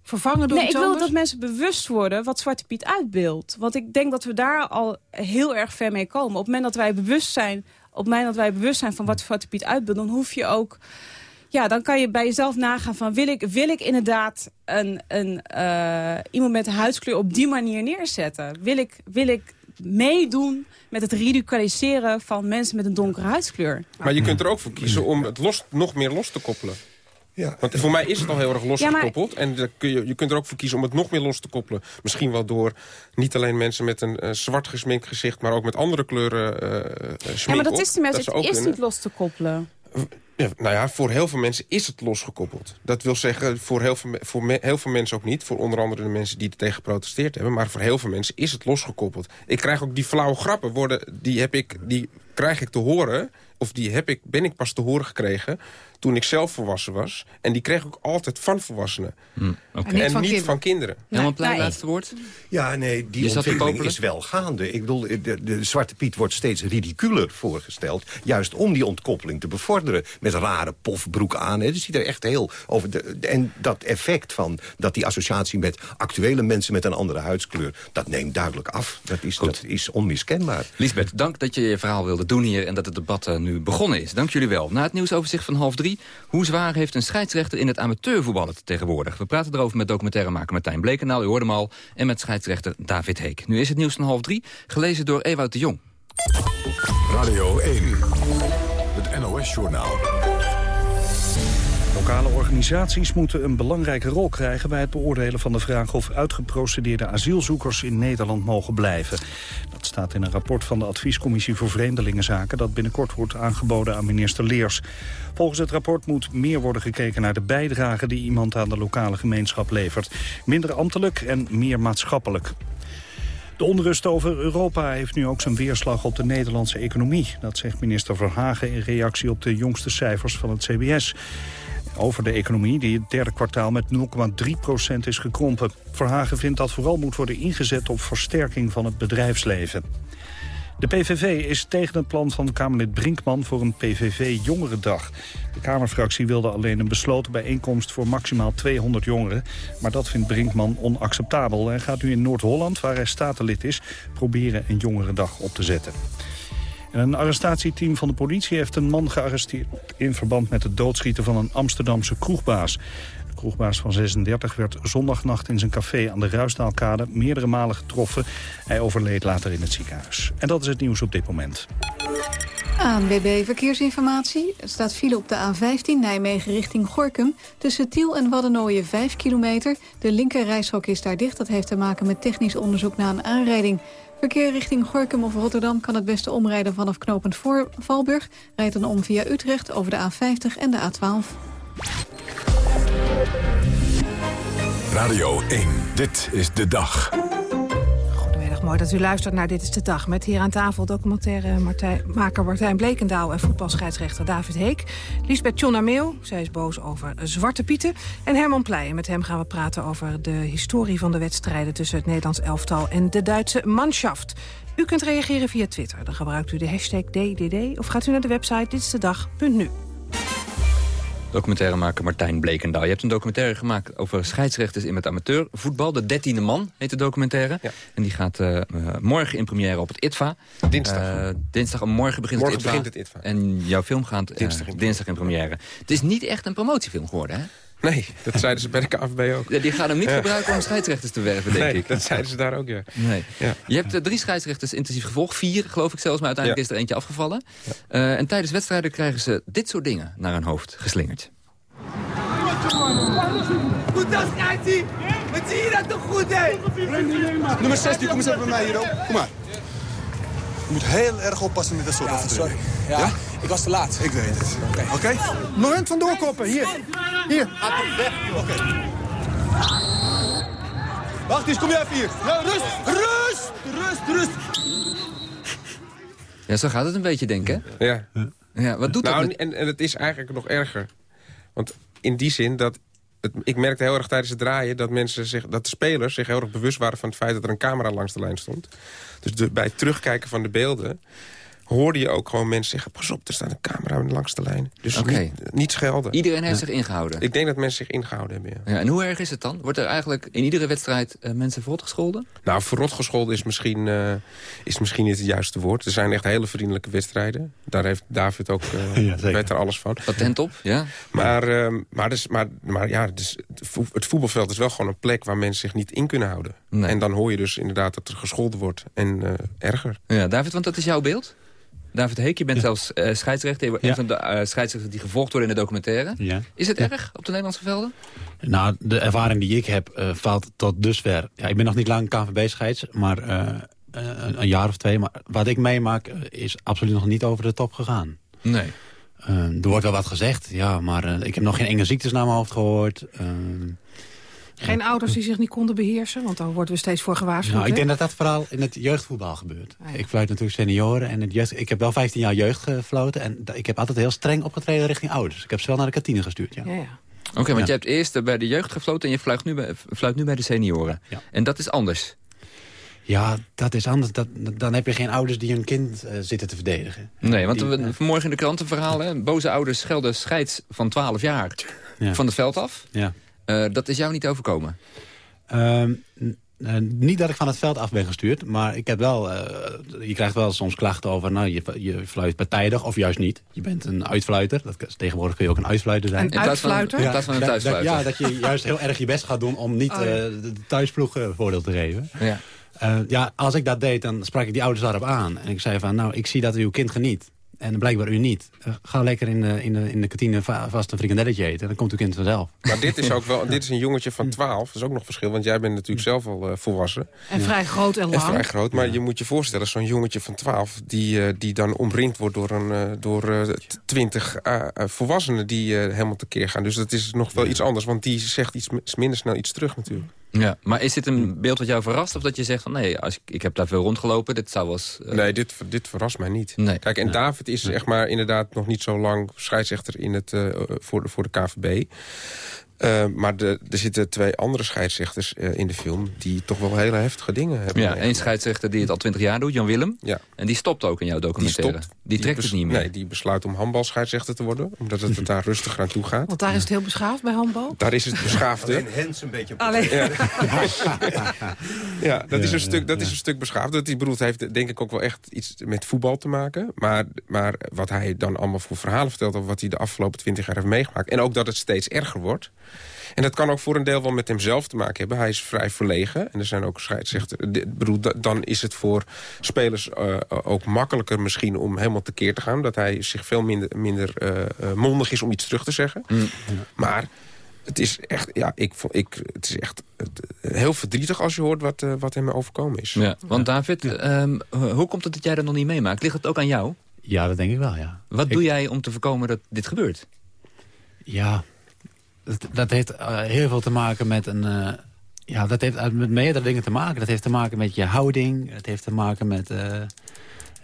Vervangen door Nee, ik wil dat mensen bewust worden wat Zwarte Piet uitbeeldt. Want ik denk dat we daar al heel erg ver mee komen. Op het moment dat wij bewust zijn, op het moment dat wij bewust zijn van wat Zwarte Piet uitbeeldt... dan hoef je ook ja, dan kan je bij jezelf nagaan van wil ik, wil ik inderdaad een, een, uh, iemand met een huidskleur op die manier neerzetten? Wil ik, wil ik meedoen met het radicaliseren van mensen met een donkere huidskleur. Maar je kunt er ook voor kiezen om het los, nog meer los te koppelen. Ja. Want voor mij is het al heel erg losgekoppeld. Ja, En kun je, je kunt er ook voor kiezen om het nog meer los te koppelen. Misschien wel door niet alleen mensen met een uh, zwart gesminkt gezicht... maar ook met andere kleuren uh, Ja, maar dat is, het is niet los te koppelen. Ja, nou ja, voor heel veel mensen is het losgekoppeld. Dat wil zeggen, voor, heel veel, voor heel veel mensen ook niet. Voor onder andere de mensen die er tegen geprotesteerd hebben. Maar voor heel veel mensen is het losgekoppeld. Ik krijg ook die flauwe grappen, worden, die, heb ik, die krijg ik te horen... of die heb ik, ben ik pas te horen gekregen toen ik zelf volwassen was. En die kreeg ik ook altijd van volwassenen. Hm, en niet, van, kinderen. Helemaal plein, laatste woord? Ja, nee, die ontwikkeling is wel gaande. Ik bedoel, de, de, Zwarte Piet wordt steeds ridiculer voorgesteld. Juist om die ontkoppeling te bevorderen. Met rare pofbroek aan. Hè. Dus die er echt heel over... De, en dat effect van dat die associatie met actuele mensen met een andere huidskleur... dat neemt duidelijk af. Dat is, dat is onmiskenbaar. Lisbeth, dank dat je je verhaal wilde doen hier... en dat het debat uh, begonnen is. Dank jullie wel. Na het nieuwsoverzicht van half drie hoe zwaar heeft een scheidsrechter in het amateurvoetballen tegenwoordig? We praten erover met documentairemaker Martijn Blekenaal, u hoorde hem al... en met scheidsrechter David Heek. Nu is het nieuws van half drie, gelezen door Ewout de Jong. Radio 1, het NOS-journaal. Lokale organisaties moeten een belangrijke rol krijgen... bij het beoordelen van de vraag of uitgeprocedeerde asielzoekers in Nederland mogen blijven. Dat staat in een rapport van de Adviescommissie voor Vreemdelingenzaken... dat binnenkort wordt aangeboden aan minister Leers. Volgens het rapport moet meer worden gekeken naar de bijdrage... die iemand aan de lokale gemeenschap levert. Minder ambtelijk en meer maatschappelijk. De onrust over Europa heeft nu ook zijn weerslag op de Nederlandse economie. Dat zegt minister Verhagen in reactie op de jongste cijfers van het CBS over de economie die het derde kwartaal met 0,3% is gekrompen. Verhagen vindt dat vooral moet worden ingezet op versterking van het bedrijfsleven. De PVV is tegen het plan van Kamerlid Brinkman voor een PVV-jongerendag. De Kamerfractie wilde alleen een besloten bijeenkomst voor maximaal 200 jongeren. Maar dat vindt Brinkman onacceptabel. Hij gaat nu in Noord-Holland, waar hij statenlid is, proberen een jongerendag op te zetten een arrestatieteam van de politie heeft een man gearresteerd... in verband met het doodschieten van een Amsterdamse kroegbaas. De kroegbaas van 36 werd zondagnacht in zijn café aan de Ruisdaalkade... meerdere malen getroffen. Hij overleed later in het ziekenhuis. En dat is het nieuws op dit moment. ANWB Verkeersinformatie. Er staat file op de A15 Nijmegen richting Gorkum. Tussen Tiel en Waddenooien 5 kilometer. De linker is daar dicht. Dat heeft te maken met technisch onderzoek na een aanrijding. Verkeer richting Gorkum of Rotterdam kan het beste omrijden vanaf knopend voor Valburg. Rijdt dan om via Utrecht over de A50 en de A12. Radio 1, dit is de dag. Mooi dat u luistert naar Dit is de Dag. Met hier aan tafel documentaire maker Martijn Blekendaal... en voetbalscheidsrechter David Heek. Lisbeth Tjonna zij is boos over Zwarte Pieten. En Herman Pleijen, met hem gaan we praten over de historie van de wedstrijden... tussen het Nederlands elftal en de Duitse manschaft. U kunt reageren via Twitter. Dan gebruikt u de hashtag DDD of gaat u naar de website ditstedag.nu. Documentairemaker Martijn Blekendaal. Je hebt een documentaire gemaakt over scheidsrechters in het amateurvoetbal. De dertiende man heet de documentaire. Ja. En die gaat uh, morgen in première op het ITVA. Dinsdag. Uh, dinsdag, morgen begint, morgen het, ITVA. begint het ITVA. En jouw film gaat dinsdag in, dinsdag, in première. Het is niet echt een promotiefilm geworden, hè? Nee, dat zeiden ze bij de KVB ook. Ja, die gaan hem niet gebruiken om scheidsrechters te werven, denk nee, ik. dat zeiden ze daar ook, ja. Nee. Ja. Je hebt uh, drie scheidsrechters intensief gevolgd. Vier, geloof ik zelfs, maar uiteindelijk is er eentje afgevallen. Uh, en tijdens wedstrijden krijgen ze dit soort dingen naar hun hoofd geslingerd. Goed als Kati. Wat zie je dat toch goed, hè? Nummer 16, kom eens even bij mij hier, Kom maar. Je moet heel erg oppassen met dat soort. Ja, ja, ik was te laat. Ik weet het. Oké. Okay. Moment van doorkoppen. Hier. Hier. Oké. Wacht eens, kom jij even hier. Ja, rust, rust, rust, rust. Ja, zo gaat het een beetje, denk ik, Ja. Ja, wat doet nou, dat? En, en het is eigenlijk nog erger. Want in die zin dat... Het, ik merkte heel erg tijdens het draaien dat, mensen zich, dat de spelers zich heel erg bewust waren van het feit dat er een camera langs de lijn stond. Dus de, bij het terugkijken van de beelden hoorde je ook gewoon mensen zeggen... pas op, er staat een camera langs de lijn. Dus niet, niet schelden. Iedereen heeft zich ingehouden. Ik denk dat mensen zich ingehouden hebben, ja. Ja, en hoe erg is het dan? Wordt er eigenlijk in iedere wedstrijd eh, mensen verrot gescholden? Nou, verrot gescholden is misschien, eh, is misschien niet het juiste woord. Er zijn echt hele vriendelijke wedstrijden. Daar heeft David ook eh weet er alles van. Patent op, ja. Maar, ehm, maar, dus, maar, maar ja, dus het vo- het voetbalveld is wel gewoon een plek... waar mensen zich niet in kunnen houden. Nee. En dan hoor je dus inderdaad dat er gescholden wordt. En eh, erger. Ja, David, want dat is jouw beeld? David Heek, je bent zelfs eh, scheidsrechter. Een van de eh, scheidsrechters die gevolgd worden in de documentaire. Ja. Is het erg op de Nederlandse velden? Nou, de ervaring die ik heb eh, valt tot dusver. Ja, ik ben nog niet lang KNVB-scheids, maar eh, een jaar of twee. Maar wat ik meemaak is absoluut nog niet over de top gegaan. Nee. Er wordt wel wat gezegd, ja, maar ik heb nog geen enge ziektes naar mijn hoofd gehoord. Geen ouders die zich niet konden beheersen, want daar worden we steeds voor gewaarschuwd. nou, ik denk dat dat vooral in het jeugdvoetbal gebeurt. Ik fluit natuurlijk senioren en het jeugd, ik heb wel 15 jaar jeugd gefloten. En ik heb altijd heel streng opgetreden richting ouders. Ik heb ze wel naar de kantine gestuurd, ja. Ja, ja. Oké, want Ja. je hebt eerst bij de jeugd gefloten... en je fluit nu bij, fluit nu bij de senioren. En dat is anders. Ja, dat is anders. Dat, dan heb je geen ouders die hun kind eh, zitten te verdedigen. Nee, want Die- we, vanmorgen in de krantenverhalen... boze ouders schelden scheids van 12 jaar Ja. van het veld af. Ja. Eh, dat is jou niet overkomen? Ehm, eh, niet dat ik van het veld af ben gestuurd, maar ik heb wel, eh, je krijgt wel soms klachten over, nou, je, je fluit partijdig of juist niet. Je bent een uitfluiter, dat, tegenwoordig kun je ook een uitfluiter zijn. Een van- uitfluiter? in plaats van een. Ja, dat je juist heel erg je best gaat doen om niet Oh, ja. eh, de, thuisploeg voordeel te geven. Ja. Eh, ja, als ik dat deed, dan sprak ik die ouders daarop aan. En ik zei van, nou, ik zie dat uw kind geniet. En blijkbaar u niet. Eh, ga lekker in de, in de, in de kantine va- vast een frikandelletje eten. Dan komt uw kind vanzelf. Maar dit is ook wel, dit is een jongetje van 12. Dat is ook nog verschil, want jij bent natuurlijk zelf al eh, volwassen. En vrij groot en En lang. vrij groot, maar je moet je voorstellen, zo'n jongetje van 12... die, eh, die dan omringd wordt door, een, door eh, t- twintig eh, eh, volwassenen die eh, helemaal tekeer gaan. Dus dat is nog wel iets anders, want die zegt iets minder snel iets terug natuurlijk. Ja, maar is dit een beeld wat jou verrast? Of dat je zegt van nee, als ik, ik heb daar veel rondgelopen, dit zou eens... eh, Nee, dit, dit verrast mij niet. Nee. Kijk, en David is zeg maar inderdaad nog niet zo lang scheidsrechter in het, eh, voor, de, voor de KVB. Eh, maar de, er zitten twee andere scheidsrechters eh, in de film... die toch wel hele heftige dingen hebben. Ja, één scheidsrechter die het al twintig jaar doet, Jan Willem. Ja. En die stopt ook in jouw Die documentaire. stopt. Die trekt het niet meer. Nee, die besluit om handbalscheidsrechter te worden. Omdat het er daar rustig aan toe gaat. Want daar is het heel beschaafd bij handbal. Daar is het beschaafde. Alleen Hens een beetje... Alleen. Ja, ja dat, is, Ja, een stuk, dat ja. is een stuk beschaafd. Dat die bedoelt heeft denk ik ook wel echt iets met voetbal te maken. Maar, maar wat hij dan allemaal voor verhalen vertelt... over wat hij de afgelopen twintig jaar heeft meegemaakt. En ook dat het steeds erger wordt. En dat kan ook voor een deel wel met hemzelf te maken hebben. Hij is vrij verlegen. En er zijn ook scheidsrechters... Ik bedoel, da- dan is het voor spelers eh, ook makkelijker misschien om helemaal tekeer te gaan. Dat hij zich veel minder, minder eh, eh, mondig is om iets terug te zeggen. Mm. Maar het is echt, ja, ik, ik, het is echt het, heel verdrietig als je hoort wat, eh, wat hem overkomen is. Ja, want David, ehm, hoe komt het dat jij dat nog niet meemaakt? Ligt het ook aan jou? Ja, dat denk ik wel, ja. Wat Ik- doe jij om te voorkomen dat dit gebeurt? Ja, dat, heeft eh, heel veel te maken met een... eh, ja, dat heeft eh, met meerdere dingen te maken. Dat heeft te maken met je houding. Het heeft te maken met...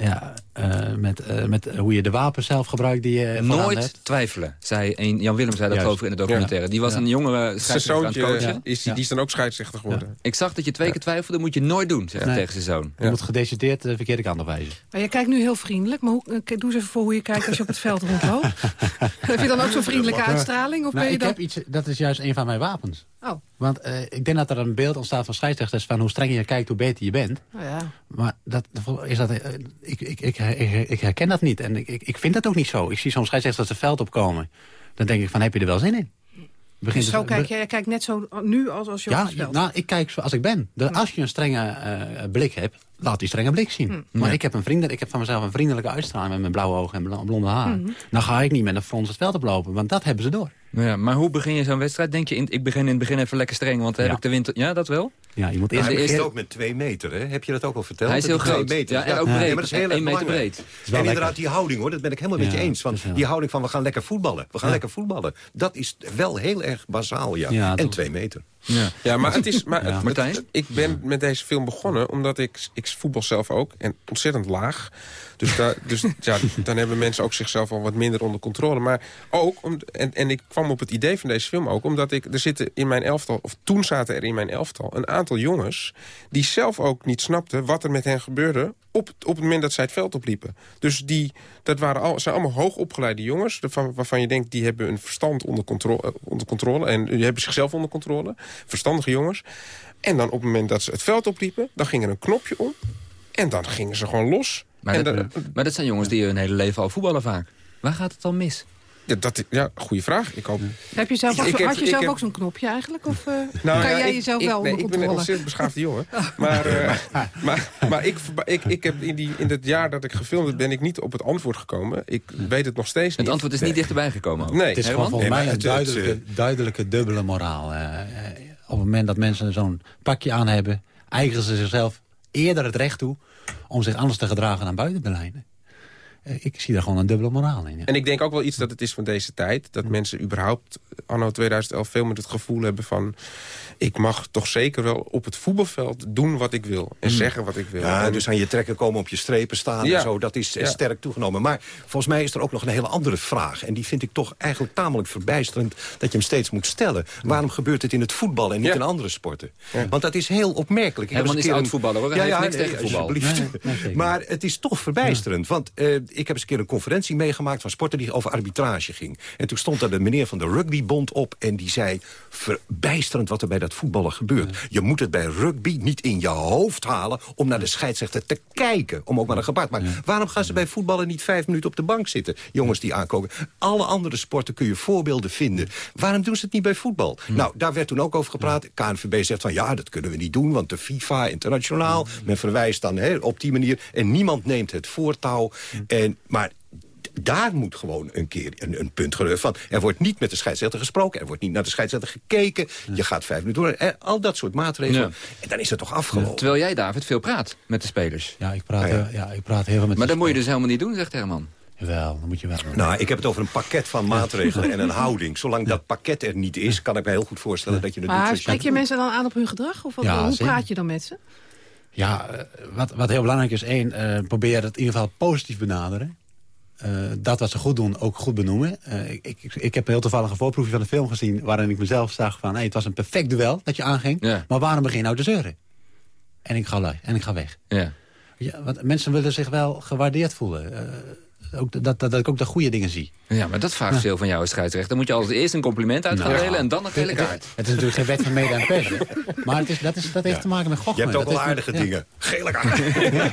eh, ja, eh, met, eh, met hoe je de wapens zelf gebruikt die je Nooit hebt. twijfelen, zei een, Jan Willem zei dat Juist. ik in de documentaire. Die was Ja. een jongere scheidsrechter aan het zoontje, coachen. is, die, die is dan ook scheidsrechter geworden. Ik zag dat je twee keer twijfelde, moet je nooit doen, zegt Nee. tegen zijn zoon. Je moet gedecideerd de verkeerde kant op wijzen. Maar je kijkt nu heel vriendelijk, maar hoe, eh, doe eens even voor hoe je kijkt als je op het veld rondloopt. heb je dan ook zo'n vriendelijke uitstraling? Of Nou, ben je ik dan... heb iets, dat is juist een van mijn wapens. Oh, Want eh, ik denk dat er een beeld ontstaat van scheidsrechters... van hoe strenger je kijkt, hoe beter je bent. nou ja. Maar dat, is dat, eh, ik, ik, ik, herken dat niet. En ik, ik, ik vind dat ook niet zo. Ik zie soms scheidsrechters het veld opkomen. Dan denk ik van, heb je er wel zin in? Begint Dus zo het- kijk je, je kijkt net zo nu als als je op Ja, het veld. nou, ik kijk zoals ik ben. De, als je een strenge eh, blik hebt, laat die strenge blik zien. Hm. Maar Ja. ik heb, een vrienden, ik heb van mezelf een vriendelijke uitstraling... met mijn blauwe ogen en bl- blonde haar. Mhm. Dan ga ik niet met een frons het veld oplopen, want dat hebben ze door. Nou Ja, maar hoe begin je zo'n wedstrijd? Denk je, in, ik begin in het begin even lekker streng, want dan heb Ja. ik de winter... Ja, dat wel? Ja, je moet Ja, eerst... hij begint ook met twee meter, hè? Heb je dat ook al verteld? Hij is heel groot. Twee meter. Ja, en ook breed. maar dat is heel erg meter breed. is En inderdaad, lekker. die houding, hoor, dat ben ik helemaal met je Ja, eens. Want wel- die houding van, we gaan lekker voetballen. We gaan Ja. lekker voetballen. Dat is wel heel erg bazaal, ja. Ja, en twee meter. Ja, ja maar het is... Maar Ja. het- Martijn? ik ben met deze film begonnen omdat ik... Ik voetbal zelf ook en ontzettend laag. Dus, dus dan hebben mensen ook zichzelf al wat minder onder controle. Maar ook, en, en ik kwam op het idee van deze film ook... omdat ik, er zitten in mijn elftal, of toen zaten er in mijn elftal... een aantal jongens die zelf ook niet snapten wat er met hen gebeurde... op, op het moment dat zij het veld opliepen. Dus die, dat waren al, zijn allemaal hoogopgeleide jongens... Waarvan, je denkt, die hebben een verstand onder controle, onder controle... en die hebben zichzelf onder controle. Verstandige jongens. En dan op het moment dat ze het veld opliepen... dan ging er een knopje om en dan gingen ze gewoon los. Maar, en dat, dan- maar dat zijn jongens die hun hele leven al voetballen vaak. Waar gaat het dan mis? Ja, dat, ja goede vraag. Ik hoop... Heb je zelf Ja, ook, ik zo- heb- had je zelf heb- ook zo'n knopje eigenlijk? Of eh, Nou kan ja, jij ik- jezelf ik, wel nee, onder Ik ben een ontzettend beschaafde jongen. Maar, eh, maar, maar ik, verba- ik, ik heb in, die, in het jaar dat ik gefilmd heb... ben ik niet op het antwoord gekomen. Ik weet het nog steeds niet. Het antwoord is niet dichterbij gekomen. ook. Nee. Het is gewoon volgens Nee, mij maar een duidelijke, duidelijke dubbele moraal. Eh, eh, op het moment dat mensen zo'n pakje aan hebben... eigenen ze zichzelf eerder het recht toe... om zich anders te gedragen dan buiten de lijnen. Eh, ik zie daar gewoon een dubbele moraal in. ja. En ik denk ook wel iets dat het is van deze tijd. Dat mensen überhaupt anno 2011 veel met het gevoel hebben van... ik mag toch zeker wel op het voetbalveld doen wat ik wil. En zeggen wat ik wil. Ja, En- dus aan je trekken komen op je strepen staan Ja. en zo. Dat is Ja. sterk toegenomen. Maar volgens mij is er ook nog een hele andere vraag. En die vind ik toch eigenlijk tamelijk verbijsterend... dat je hem steeds moet stellen. Waarom gebeurt het in het voetbal en niet Ja. in andere sporten? Want dat is heel opmerkelijk. Eens is een keer oud-voetballer, hoor. Hij heeft niks tegen voetbal. alsjeblieft. Nee, nee, zeker. maar het is toch verbijsterend. Want eh, ik heb eens een keer een conferentie meegemaakt... van sporten die over arbitrage ging. En toen stond daar de meneer van de rugbybond op... en die zei, verbijsterend wat er bij dat voetballen gebeurt. Je moet het bij rugby niet in je hoofd halen... om naar de scheidsrechter te kijken. Om ook maar een gebaar te maken. Waarom gaan ze bij voetballen niet vijf minuten op de bank zitten? Jongens die aankomen. Alle andere sporten kun je voorbeelden vinden. Waarom doen ze het niet bij voetbal? Nou, daar werd toen ook over gepraat. KNVB zegt van ja, dat kunnen we niet doen... want de FIFA, internationaal, men verwijst dan hè, op die manier... en niemand neemt het voortouw. En, maar daar moet gewoon een keer een, een punt gebeuren van... er wordt niet met de scheidsrechter gesproken, er wordt niet naar de scheidsrechter gekeken... je gaat vijf minuten door, eh, al dat soort maatregelen. Ja. En dan is het toch afgelopen. Terwijl jij, David, veel praat met de spelers. Ja, ik praat, Ah, ja. ik praat heel veel met Maar dat moet je dus helemaal niet doen, zegt Herman. Jawel, dat moet je wel doen. Nou, ik heb het over een pakket van maatregelen en een houding. Zolang dat pakket er niet is, kan ik me heel goed voorstellen dat je het doet. Maar spreek je mensen dan aan op hun gedrag? Of wat, Ja, hoe zeker. praat je dan met ze? Ja, eh, wat, wat heel belangrijk is, één, eh, probeer het in ieder geval positief benaderen. Eh, dat wat ze goed doen, ook goed benoemen. Eh, ik, ik, ik heb een heel toevallig een voorproefje van de film gezien... waarin ik mezelf zag van, hey, het was een perfect duel dat je aanging... Ja. maar waarom begin je nou te zeuren? En ik ga, en ik ga weg. Ja. Ja, want mensen willen zich wel gewaardeerd voelen. Eh, ook dat, dat, dat ik ook de goede dingen zie. Ja, maar dat vraagt veel van jou als scheidsrechter. Dan moet je altijd eerst een compliment uit gaan Nou, delen en dan een gele het, kaart. het, is natuurlijk geen wet van mede en pers. hè. Maar het is, dat, is, dat heeft te maken met gochme. Je hebt ook Dat wel aardige dingen. Gele kaart.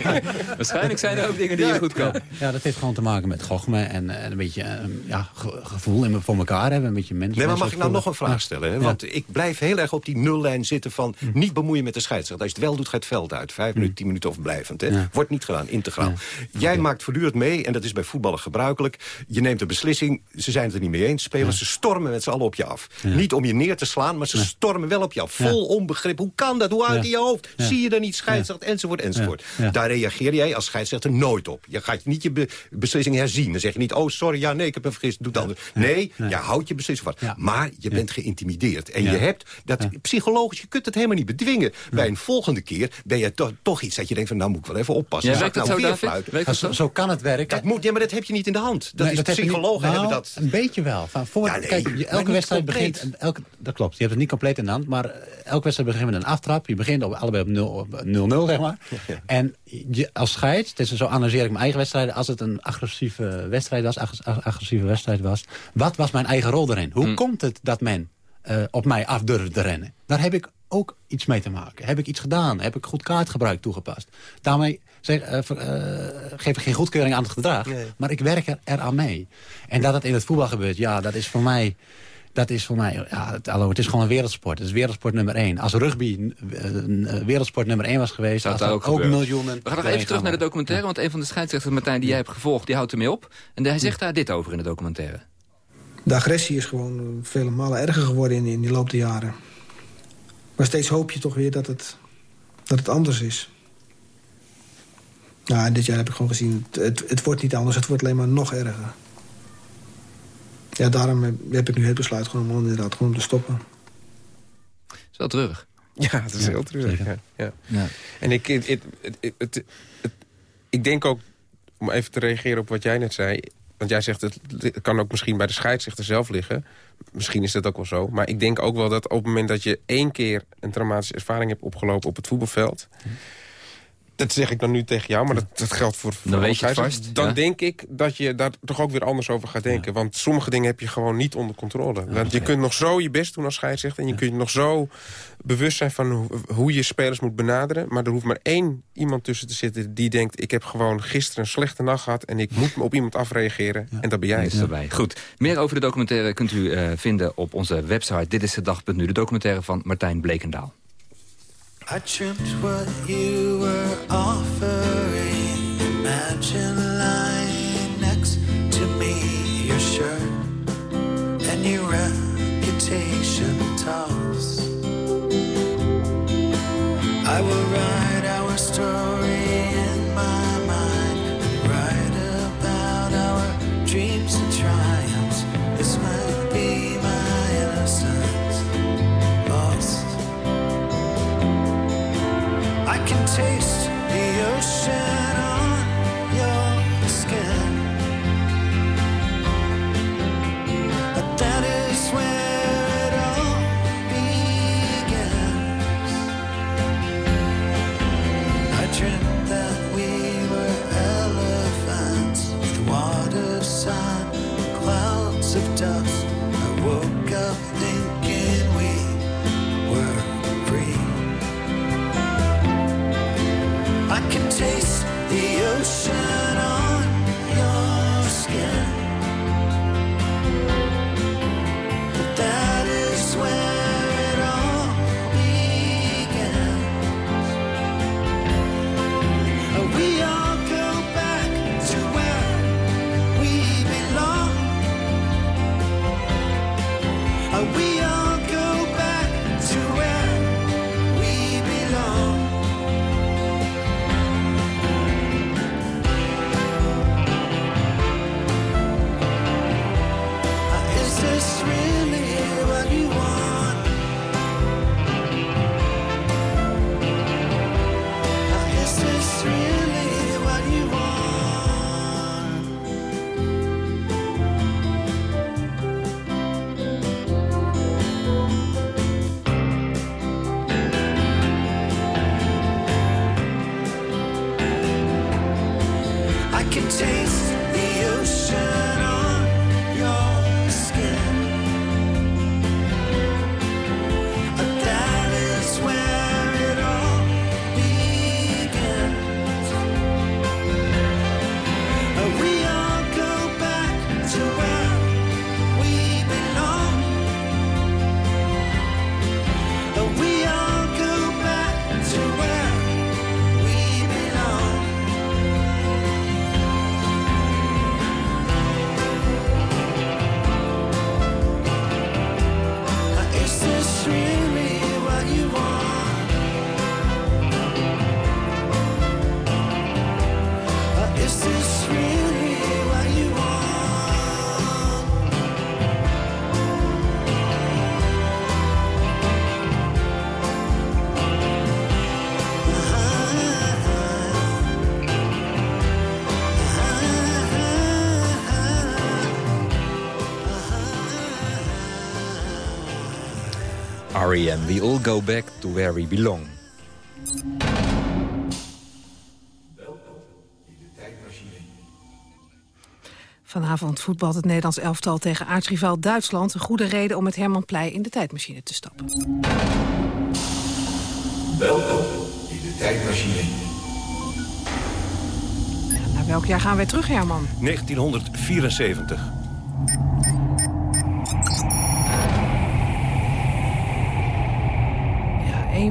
Waarschijnlijk zijn er ook dingen die je goed kan. Ja, dat heeft gewoon te maken met gochme en, en een beetje eh, ja, ge- gevoel in, voor elkaar hebben. Een beetje mensen. Nee, maar mag ik nou nog een vraag stellen? Hè? Ja. Want ik blijf heel erg op die nullijn zitten van... niet bemoeien met de scheidsrechter. Als je het wel doet, ga je het veld uit. Vijf minuten, tien minuten of blijvend. Hè? Ja. Wordt niet gedaan, integraal. Jij maakt voortdurend mee, en dat is bij voetballen gebruikelijk... je neemt een beslissing, ze zijn het er niet mee eens. Spelers, ze stormen met z'n allen op je af. Niet om je neer te slaan, maar ze stormen wel op je af. Vol onbegrip. Hoe kan dat? Hoe houdt in je hoofd? Ja. Zie je er niet scheidsrechter? Enzovoort, enzovoort. Ja. Ja. Daar reageer jij als scheidsrechter nooit op. Je gaat niet je be- beslissing herzien. Dan zeg je niet, oh sorry, ja nee, ik heb me vergist, doe het anders. Nee, je houdt je beslissing vast. Ja. Maar je bent geïntimideerd. En Ja. je hebt dat psychologisch, je kunt het helemaal niet bedwingen. Bij een volgende keer ben je to- toch iets dat je denkt van, nou moet ik wel even oppassen. Ja, dat nou zo, zo, kan het werken. Dat moet, ja, maar dat heb je niet in de hand. Dat Nee, is je hebben nou, dat. Een beetje wel. Van voor, Ja, nee, kijk, elke wedstrijd compleet. begint... Elke, dat klopt, je hebt het niet compleet in de hand. Maar eh, elke wedstrijd begint met een aftrap. Je begint op, allebei op 0 op 0-0, zeg maar. En je, als scheids, is zo analyseer ik mijn eigen wedstrijden... als het een agressieve wedstrijd was, ag- ag- agressieve wedstrijd was... wat was mijn eigen rol erin? Hoe komt het dat men eh, op mij af durfde te rennen? Daar heb ik ook iets mee te maken. Heb ik iets gedaan? Heb ik goed kaartgebruik toegepast? Daarmee zeg, eh, ver- eh, geef ik geen goedkeuring aan het gedrag. Maar ik werk er, eraan mee. En dat het in het voetbal gebeurt, ja, dat is voor mij... Dat is voor mij, ja, het, hallo, het is gewoon een wereldsport. Het is wereldsport nummer één. Als rugby eh, een wereldsport nummer één was geweest... Had er ook miljoenen... We gaan nog even terug naar de documentaire. Want een van de scheidsrechters, Martijn, die jij hebt gevolgd... die houdt ermee op. En hij zegt daar dit over in de documentaire. De agressie is gewoon vele malen erger geworden in, in die loop der jaren. Maar steeds hoop je toch weer dat het, dat het anders is. Nou, en dit jaar heb ik gewoon gezien, het, het, het wordt niet anders, het wordt alleen maar nog erger. Ja, daarom heb, heb ik nu het besluit genomen om inderdaad gewoon te stoppen. is wel terug. Ja, het is heel terug. Ja, ja. ja. En ik, het, het, het, ik denk ook, om even te reageren op wat jij net zei... want jij zegt, het, kan ook misschien bij de scheidsrechter zelf liggen. Misschien is dat ook wel zo. Maar ik denk ook wel dat op het moment dat je één keer... een traumatische ervaring hebt opgelopen op het voetbalveld... Dat zeg ik dan nu tegen jou, maar dat, dat geldt voor... Dan weet je vast. Dan denk ik dat je daar toch ook weer anders over gaat denken. Want sommige dingen heb je gewoon niet onder controle. Want je kunt nog zo je best doen als scheidsrechter... en je kunt nog zo bewust zijn van hoe je spelers moet benaderen. Maar er hoeft maar één iemand tussen te zitten die denkt... ik heb gewoon gisteren een slechte nacht gehad... en ik moet me op iemand afreageren. En dat ben jij. Is erbij. Goed. Meer over de documentaire kunt u uh, vinden op onze website. Dit is de dag.nu, de documentaire van Martijn Blekendaal. I dreamt what you were offering. Imagine lying next to me, your shirt and your reputation toss. I will write our story R.E.M. We all go back to where we belong. Vanavond voetbalt het Nederlands elftal tegen aartsrivaal Duitsland. Een goede reden om met Herman Pleij in de tijdmachine te stappen. Welkom in de tijdmachine. Ja, naar welk jaar gaan wij terug, Herman? 1974.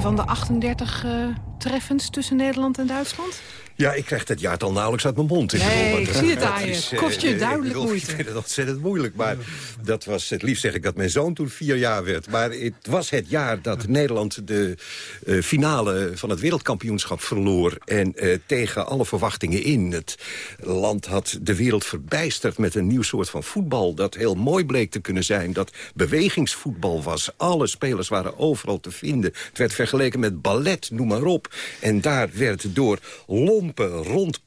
Van de 38 uh, treffends tussen Nederland en Duitsland? Ja, ik krijg dat jaartal nauwelijks uit mijn mond. Ik Nee, bedoel, ik zie het aan je. Het kost je eh, duidelijk bedoel, moeite. Ik vind het ontzettend moeilijk, maar dat was het liefst zeg ik dat mijn zoon toen vier jaar werd. Maar het was het jaar dat Nederland de eh, finale van het wereldkampioenschap verloor. En eh, tegen alle verwachtingen in. Het land had de wereld verbijsterd met een nieuw soort van voetbal. Dat heel mooi bleek te kunnen zijn. Dat bewegingsvoetbal was. Alle spelers waren overal te vinden. Het werd vergeleken met ballet, noem maar op. En daar werd door lompe,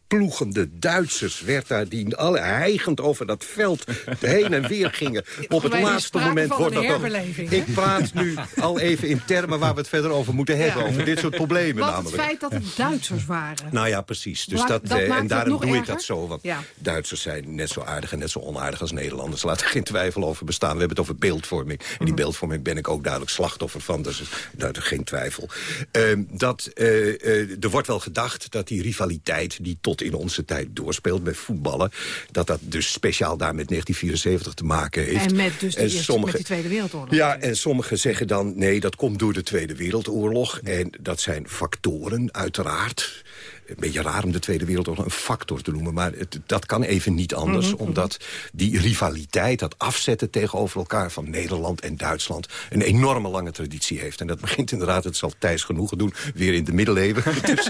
rondploegende Duitsers... werd daar die alle hijgend over dat veld heen en weer gingen. Op het laatste moment wordt dat... dan-? Ik praat nu al even in termen waar we het verder over moeten hebben. Over dit soort problemen Want het feit dat het Duitsers waren. Nou ja, precies. Dus dat, dat eh, en daarom doe ik dat zo. Want Ja. Duitsers zijn net zo aardig en net zo onaardig als Nederlanders. Laat er geen twijfel over bestaan. We hebben het over beeldvorming. En Mhm. die beeldvorming ben ik ook duidelijk slachtoffer van. Dus daar is geen twijfel. Ehm, dat, eh, eh, er wordt wel gedacht dat die rivaliteit die tot in onze tijd doorspeelt bij voetballen... dat dat dus speciaal daar met 1974 te maken heeft. En met dus de sommige- met die Tweede Wereldoorlog. ja, en sommigen zeggen dan... nee, dat komt door de Tweede Wereldoorlog. En dat zijn factoren, uiteraard. Een beetje raar om de Tweede Wereldoorlog een factor te noemen... maar het, dat kan even niet anders. Mhm. Omdat die rivaliteit, dat afzetten tegenover elkaar... van Nederland en Duitsland een enorme lange traditie heeft. En dat begint inderdaad, het zal Thijs genoegen doen... weer in de middeleeuwen. dus,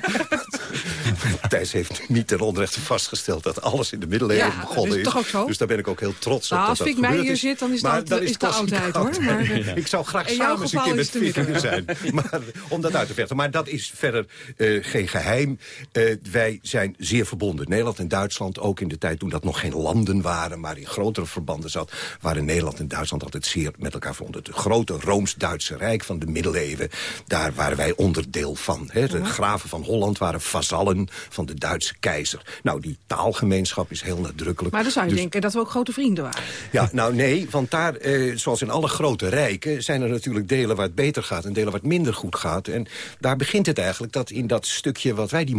Thijs heeft niet ten onrechte vastgesteld... dat alles in de middeleeuwen Ja, begonnen is toch ook zo? Dus daar ben ik ook heel trots Nou, op. als dat Fik Meijer gebeurd hier zit, dan is Maar dat- dan is de oudheid, hoor. Maar, ik zou graag samen eens een keer is met Fik zijn. Maar, om dat uit te vechten. Maar dat is verder eh, geen geheim. Eh, wij zijn zeer verbonden. Nederland en Duitsland, ook in de tijd toen dat nog geen landen waren... maar in grotere verbanden zat... waren Nederland en Duitsland altijd zeer met elkaar verbonden. Het grote Rooms-Duitse Rijk van de middeleeuwen... daar waren wij onderdeel van. Hè. De graven van Holland waren vazallen van de Duitse keizer. Nou, die taalgemeenschap is heel nadrukkelijk. maar dan zou je Dus- denken dat we ook grote vrienden waren. ja, nou nee, want daar, eh, zoals in alle grote rijken... zijn er natuurlijk delen waar het beter gaat en delen waar het minder goed gaat. En daar begint het eigenlijk dat in dat stukje wat wij die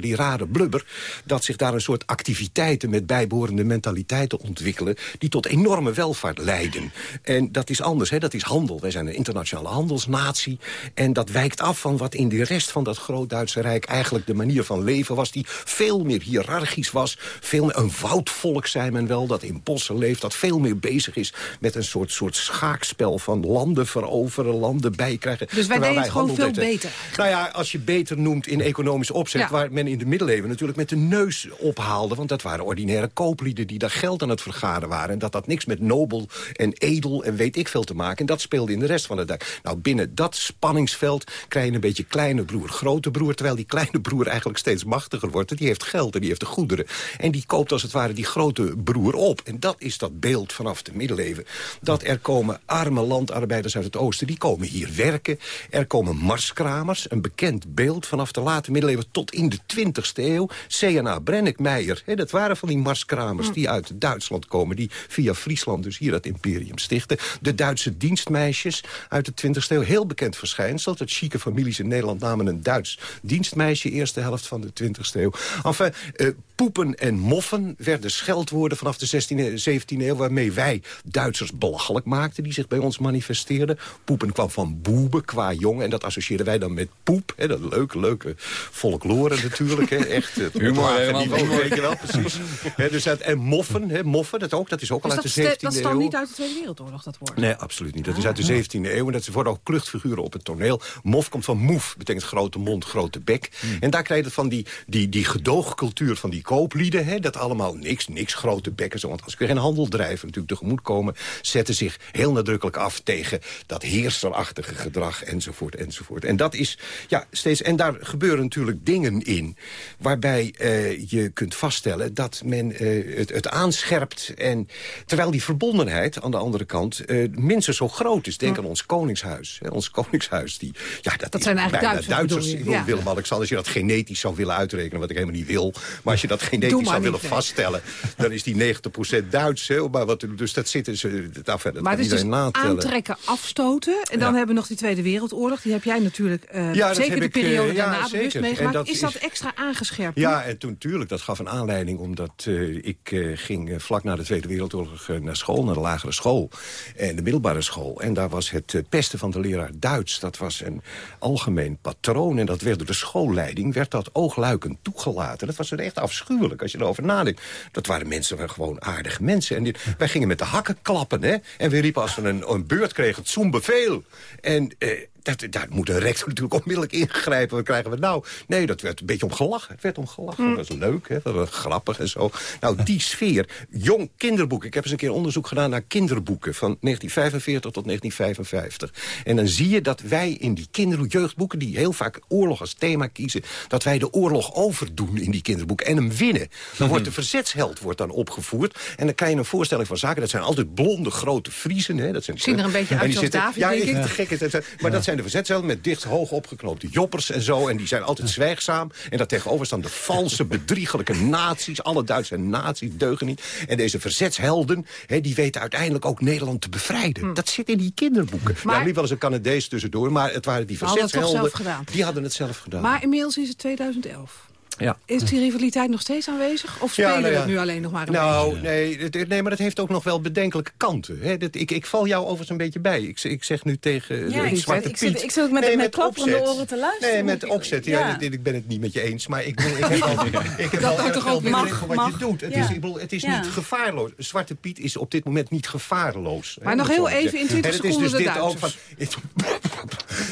die rare blubber, dat zich daar een soort activiteiten... met bijbehorende mentaliteiten ontwikkelen... die tot enorme welvaart leiden. En dat is anders, hè? dat is handel. Wij zijn een internationale handelsnatie. En dat wijkt af van wat in de rest van dat groot-Duitse Rijk... eigenlijk de manier van leven was die veel meer hiërarchisch was. Veel meer een woudvolk, zei men wel, dat in bossen leeft... dat veel meer bezig is met een soort, soort schaakspel van landen veroveren... landen bijkrijgen. Dus wij deden het gewoon veel deden. beter. Nou ja, als je beter noemt in economisch waar men in de middeleeuwen natuurlijk met de neus ophaalde... want dat waren ordinaire kooplieden die daar geld aan het vergaren waren... en dat had niks met nobel en edel en weet ik veel te maken. En dat speelde in de rest van de dag. Nou, binnen dat spanningsveld krijg je een beetje kleine broer, grote broer... terwijl die kleine broer eigenlijk steeds machtiger wordt. Die heeft geld en die heeft de goederen. En die koopt als het ware die grote broer op. En dat is dat beeld vanaf de middeleeuwen. Dat er komen arme landarbeiders uit het oosten, die komen hier werken. Er komen marskramers, een bekend beeld vanaf de late middeleeuwen tot in de 20ste eeuw. C&A Brennickmeijer, hè, dat waren van die marskramers die uit Duitsland komen. Die via Friesland dus hier het imperium stichten. De Duitse dienstmeisjes uit de 20ste eeuw. Heel bekend verschijnsel. Dat chique families in Nederland namen een Duits dienstmeisje... eerste helft van de 20ste eeuw. Enfin, eh, poepen en moffen werden scheldwoorden vanaf de 16e, 17e eeuw... waarmee wij Duitsers belachelijk maakten die zich bij ons manifesteerden. Poepen kwam van boeben, qua jong. En dat associeerden wij dan met poep. Hè, dat leuke, leuke folklore natuurlijk. Hè, echt het Humor, helemaal. niveau, weet je wel, precies. Hè, dus dat, en moffen, hè, moffen, dat ook, dat is ook al Dus uit de 17e ste- dat eeuw. stamt niet uit de Tweede Wereldoorlog, dat woord. Nee, absoluut niet. Dat is uit de 17e eeuw en dat worden ook kluchtfiguren op het toneel. Mof komt van moef, betekent grote mond, grote bek. En daar krijg je het van die, die, die gedoogcultuur van die kooplieden. Hè, dat allemaal niks, niks grote bekken. Want als ik weer geen handel drijven natuurlijk tegemoet komen... zetten zich heel nadrukkelijk af tegen dat heerserachtige gedrag enzovoort enzovoort. En dat is ja, steeds... En daar gebeuren natuurlijk dingen in waarbij eh, je kunt vaststellen dat men eh, het, het aanscherpt. En, terwijl die verbondenheid aan de andere kant eh, minstens zo groot is. Denk aan ons koningshuis. Hè, ons koningshuis, die, ja, dat, zijn eigenlijk bijna Duitsers, bedoel, Ja. Willem-Alexander, als je dat genetisch zou willen uitrekenen... wat ik helemaal niet wil. Maar als je dat genetisch zou willen vaststellen... dan is die 90% Duits. Hè, maar wat, dus dat zit dus, dat, dat maar het is dus aantrekken, afstoten. En dan hebben we nog die Tweede Wereldoorlog. Die heb jij natuurlijk uh, ja, zeker de periode ik, daarna bewust meegemaakt. Dat is dat extra aangescherpt? Ja, en toen natuurlijk, dat gaf een aanleiding... omdat uh, ik ging vlak na de Tweede Wereldoorlog naar school, naar de lagere school. En de middelbare school. En daar was het pesten van de leraar Duits. Dat was een algemeen patroon. En dat werd door de schoolleiding werd dat oogluikend toegelaten. Dat was echt afschuwelijk als je erover nadenkt. Dat waren mensen, gewoon aardige mensen. En die, wij gingen met de hakken klappen. Hè? En we riepen als we een, een beurt kregen, het bevel. En eh, dat, daar moet een rector natuurlijk onmiddellijk ingrijpen. Wat krijgen we nou? Nee, dat werd een beetje om gelachen. Het werd om gelachen. Mm. Dat was leuk, hè? dat was grappig en zo. Nou, die sfeer. Jong kinderboek. Ik heb eens een keer onderzoek gedaan naar kinderboeken... van 1945 tot 1955. En dan zie je dat wij in die kinderjeugdboeken... die heel vaak oorlog als thema kiezen... dat wij de oorlog overdoen in die kinderboeken en hem winnen. Dan wordt de verzetsheld wordt dan opgevoerd. En dan kan je een voorstelling van zaken... dat zijn altijd blonde, grote Friesen. Hè? Dat zijn, Zien er een beetje uit zitten, David, ja, denk ik. ik. te gek. is het. Maar dat zijn de verzetsheld met dicht hoog opgeknoopte joppers en zo. En die zijn altijd zwijgzaam. En daar tegenover staan de valse, bedriegelijke nazi's. Alle Duitse nazi's deugen niet. En deze verzetshelden, hè, die weten uiteindelijk ook Nederland te bevrijden. Dat zit in die kinderboeken. Maar- Maar, liep wel eens een Canadees tussendoor. Maar het waren die verzetshelden. Die hadden het zelf gedaan. Maar inmiddels is het 2011. Ja. Is die rivaliteit nog steeds aanwezig? Of Ja, spelen nou we ja. het nu alleen nog maar een nou, beetje? nee, nee, maar dat heeft ook nog wel bedenkelijke kanten. Hè. Dat, ik, ik val jou overigens een beetje bij. Ik, ik zeg nu tegen Ja, de ik Zwarte zit- ik zit- Piet... ik zit ook met- Nee, met klapperende opzet. oren te luisteren. Nee, met opzet. Ja, dit- ik ben het niet met je eens. Maar ik, ik heb al, ik heb Dat erg toch ook mag, wat mag. je doet. Het Ja. is, ik bedoel, het is Ja. niet gevaarloos. Zwarte Piet is op dit moment niet gevaarloos. hè, Maar nog heel even in zeggen. 20 En het is dus seconden dit de ook van...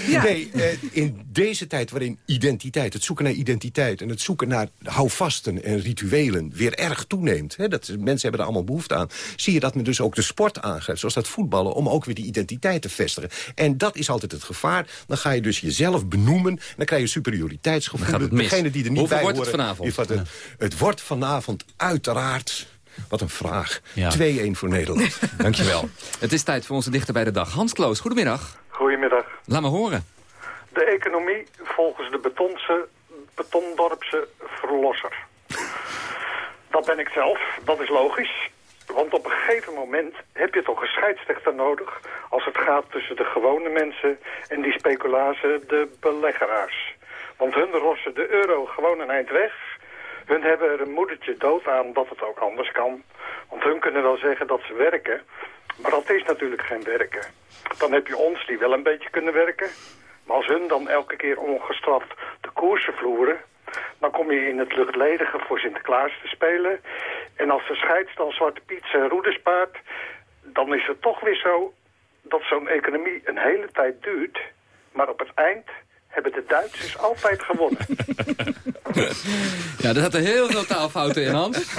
Ja. Nee, eh, in deze tijd waarin identiteit, het zoeken naar identiteit... en het zoeken naar houvasten en rituelen weer erg toeneemt... Hè, dat, mensen hebben er allemaal behoefte aan... zie je dat men dus ook de sport aangrijpt, zoals dat voetballen... om ook weer die identiteit te vestigen. En dat is altijd het gevaar. Dan ga je dus jezelf benoemen, en dan krijg je superioriteitsgevoel. Dan gaat het mis. Degene die er niet Hoeveel bij wordt het vanavond? het, het wordt vanavond uiteraard... Wat een vraag. Ja. 2-1 voor Nederland. Dankjewel. Het is tijd voor onze dichter bij de dag. Hans Kloos, goedemiddag. Goedemiddag. Laat me horen. De economie volgens de betonse, betondorpse verlosser. Dat ben ik zelf, dat is logisch. Want op een gegeven moment heb je toch een scheidsrechter nodig... als het gaat tussen de gewone mensen en die speculazen, de beleggeraars. Want hun rossen de euro gewoon een eind weg. Hun hebben er een moedertje dood aan dat het ook anders kan. Want hun kunnen wel zeggen dat ze werken... maar dat is natuurlijk geen werken. Dan heb je ons die wel een beetje kunnen werken... Maar als hun dan elke keer ongestraft de koersen vloeren... dan kom je in het luchtledige voor Sinterklaas te spelen. En als de scheids dan Zwarte Piet zijn roede spaart... dan is het toch weer zo dat zo'n economie een hele tijd duurt... maar op het eind hebben de Duitsers altijd gewonnen. Ja, er zaten heel veel taalfouten in, Hans.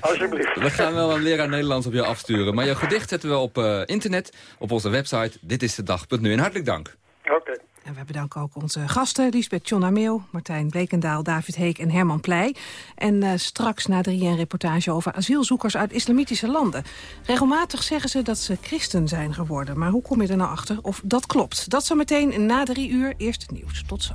Alsjeblieft. We gaan wel een leraar Nederlands op jou afsturen. Maar jouw gedicht zetten we op eh, internet, op onze website ditistedag.nu. En hartelijk dank. Oké. En we bedanken ook onze gasten, Lisbeth Jonna Meel, Martijn Blekendaal, David Heek en Herman Pleij. En eh, straks na drie een reportage over asielzoekers uit islamitische landen. Regelmatig zeggen ze dat ze christen zijn geworden. Maar hoe kom je er nou achter of dat klopt? Dat zometeen na drie uur. Eerst het nieuws. Tot zo.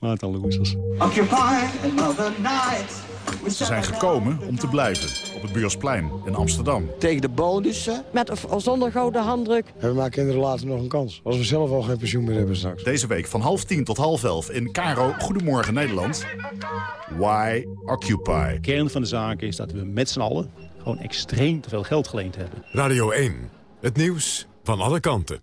een losers. Ze zijn gekomen om te blijven op het Buursplein in Amsterdam. Tegen de bonussen. Met of, of zonder gouden handdruk. En we maken kinderen later nog een kans. Als we zelf al geen pensioen meer hebben straks. Deze week van half tien tot half elf in Caro Goedemorgen Nederland. Why Occupy? De kern van de zaak is dat we met z'n allen gewoon extreem te veel geld geleend hebben. Radio 1. Het nieuws van alle kanten.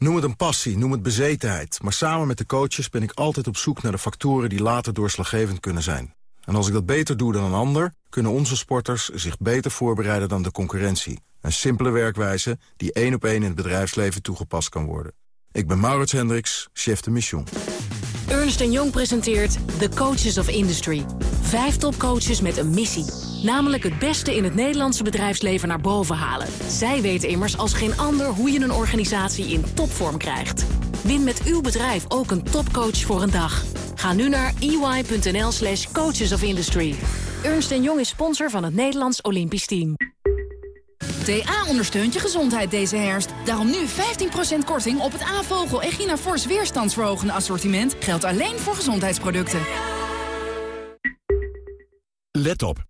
Noem het een passie, noem het bezetenheid. Maar samen met de coaches ben ik altijd op zoek naar de factoren die later doorslaggevend kunnen zijn. En als ik dat beter doe dan een ander, kunnen onze sporters zich beter voorbereiden dan de concurrentie. Een simpele werkwijze die één op één in het bedrijfsleven toegepast kan worden. Ik ben Maurits Hendricks, chef de mission. Ernst Jong presenteert The Coaches of Industry. Vijf topcoaches met een missie. Namelijk het beste in het Nederlandse bedrijfsleven naar boven halen. Zij weten immers als geen ander hoe je een organisatie in topvorm krijgt. Win met uw bedrijf ook een topcoach voor een dag. Ga nu naar ey.nl slash coaches of industry. Ernst Jong is sponsor van het Nederlands Olympisch Team. TA ondersteunt je gezondheid deze herfst. Daarom nu 15% korting op het A-vogel Echina Force weerstandsverhogende assortiment. Geldt alleen voor gezondheidsproducten. Let op.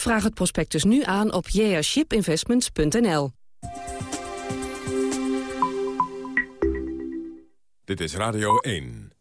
Vraag het prospectus nu aan op jashipinvestments.nl. Dit is Radio 1.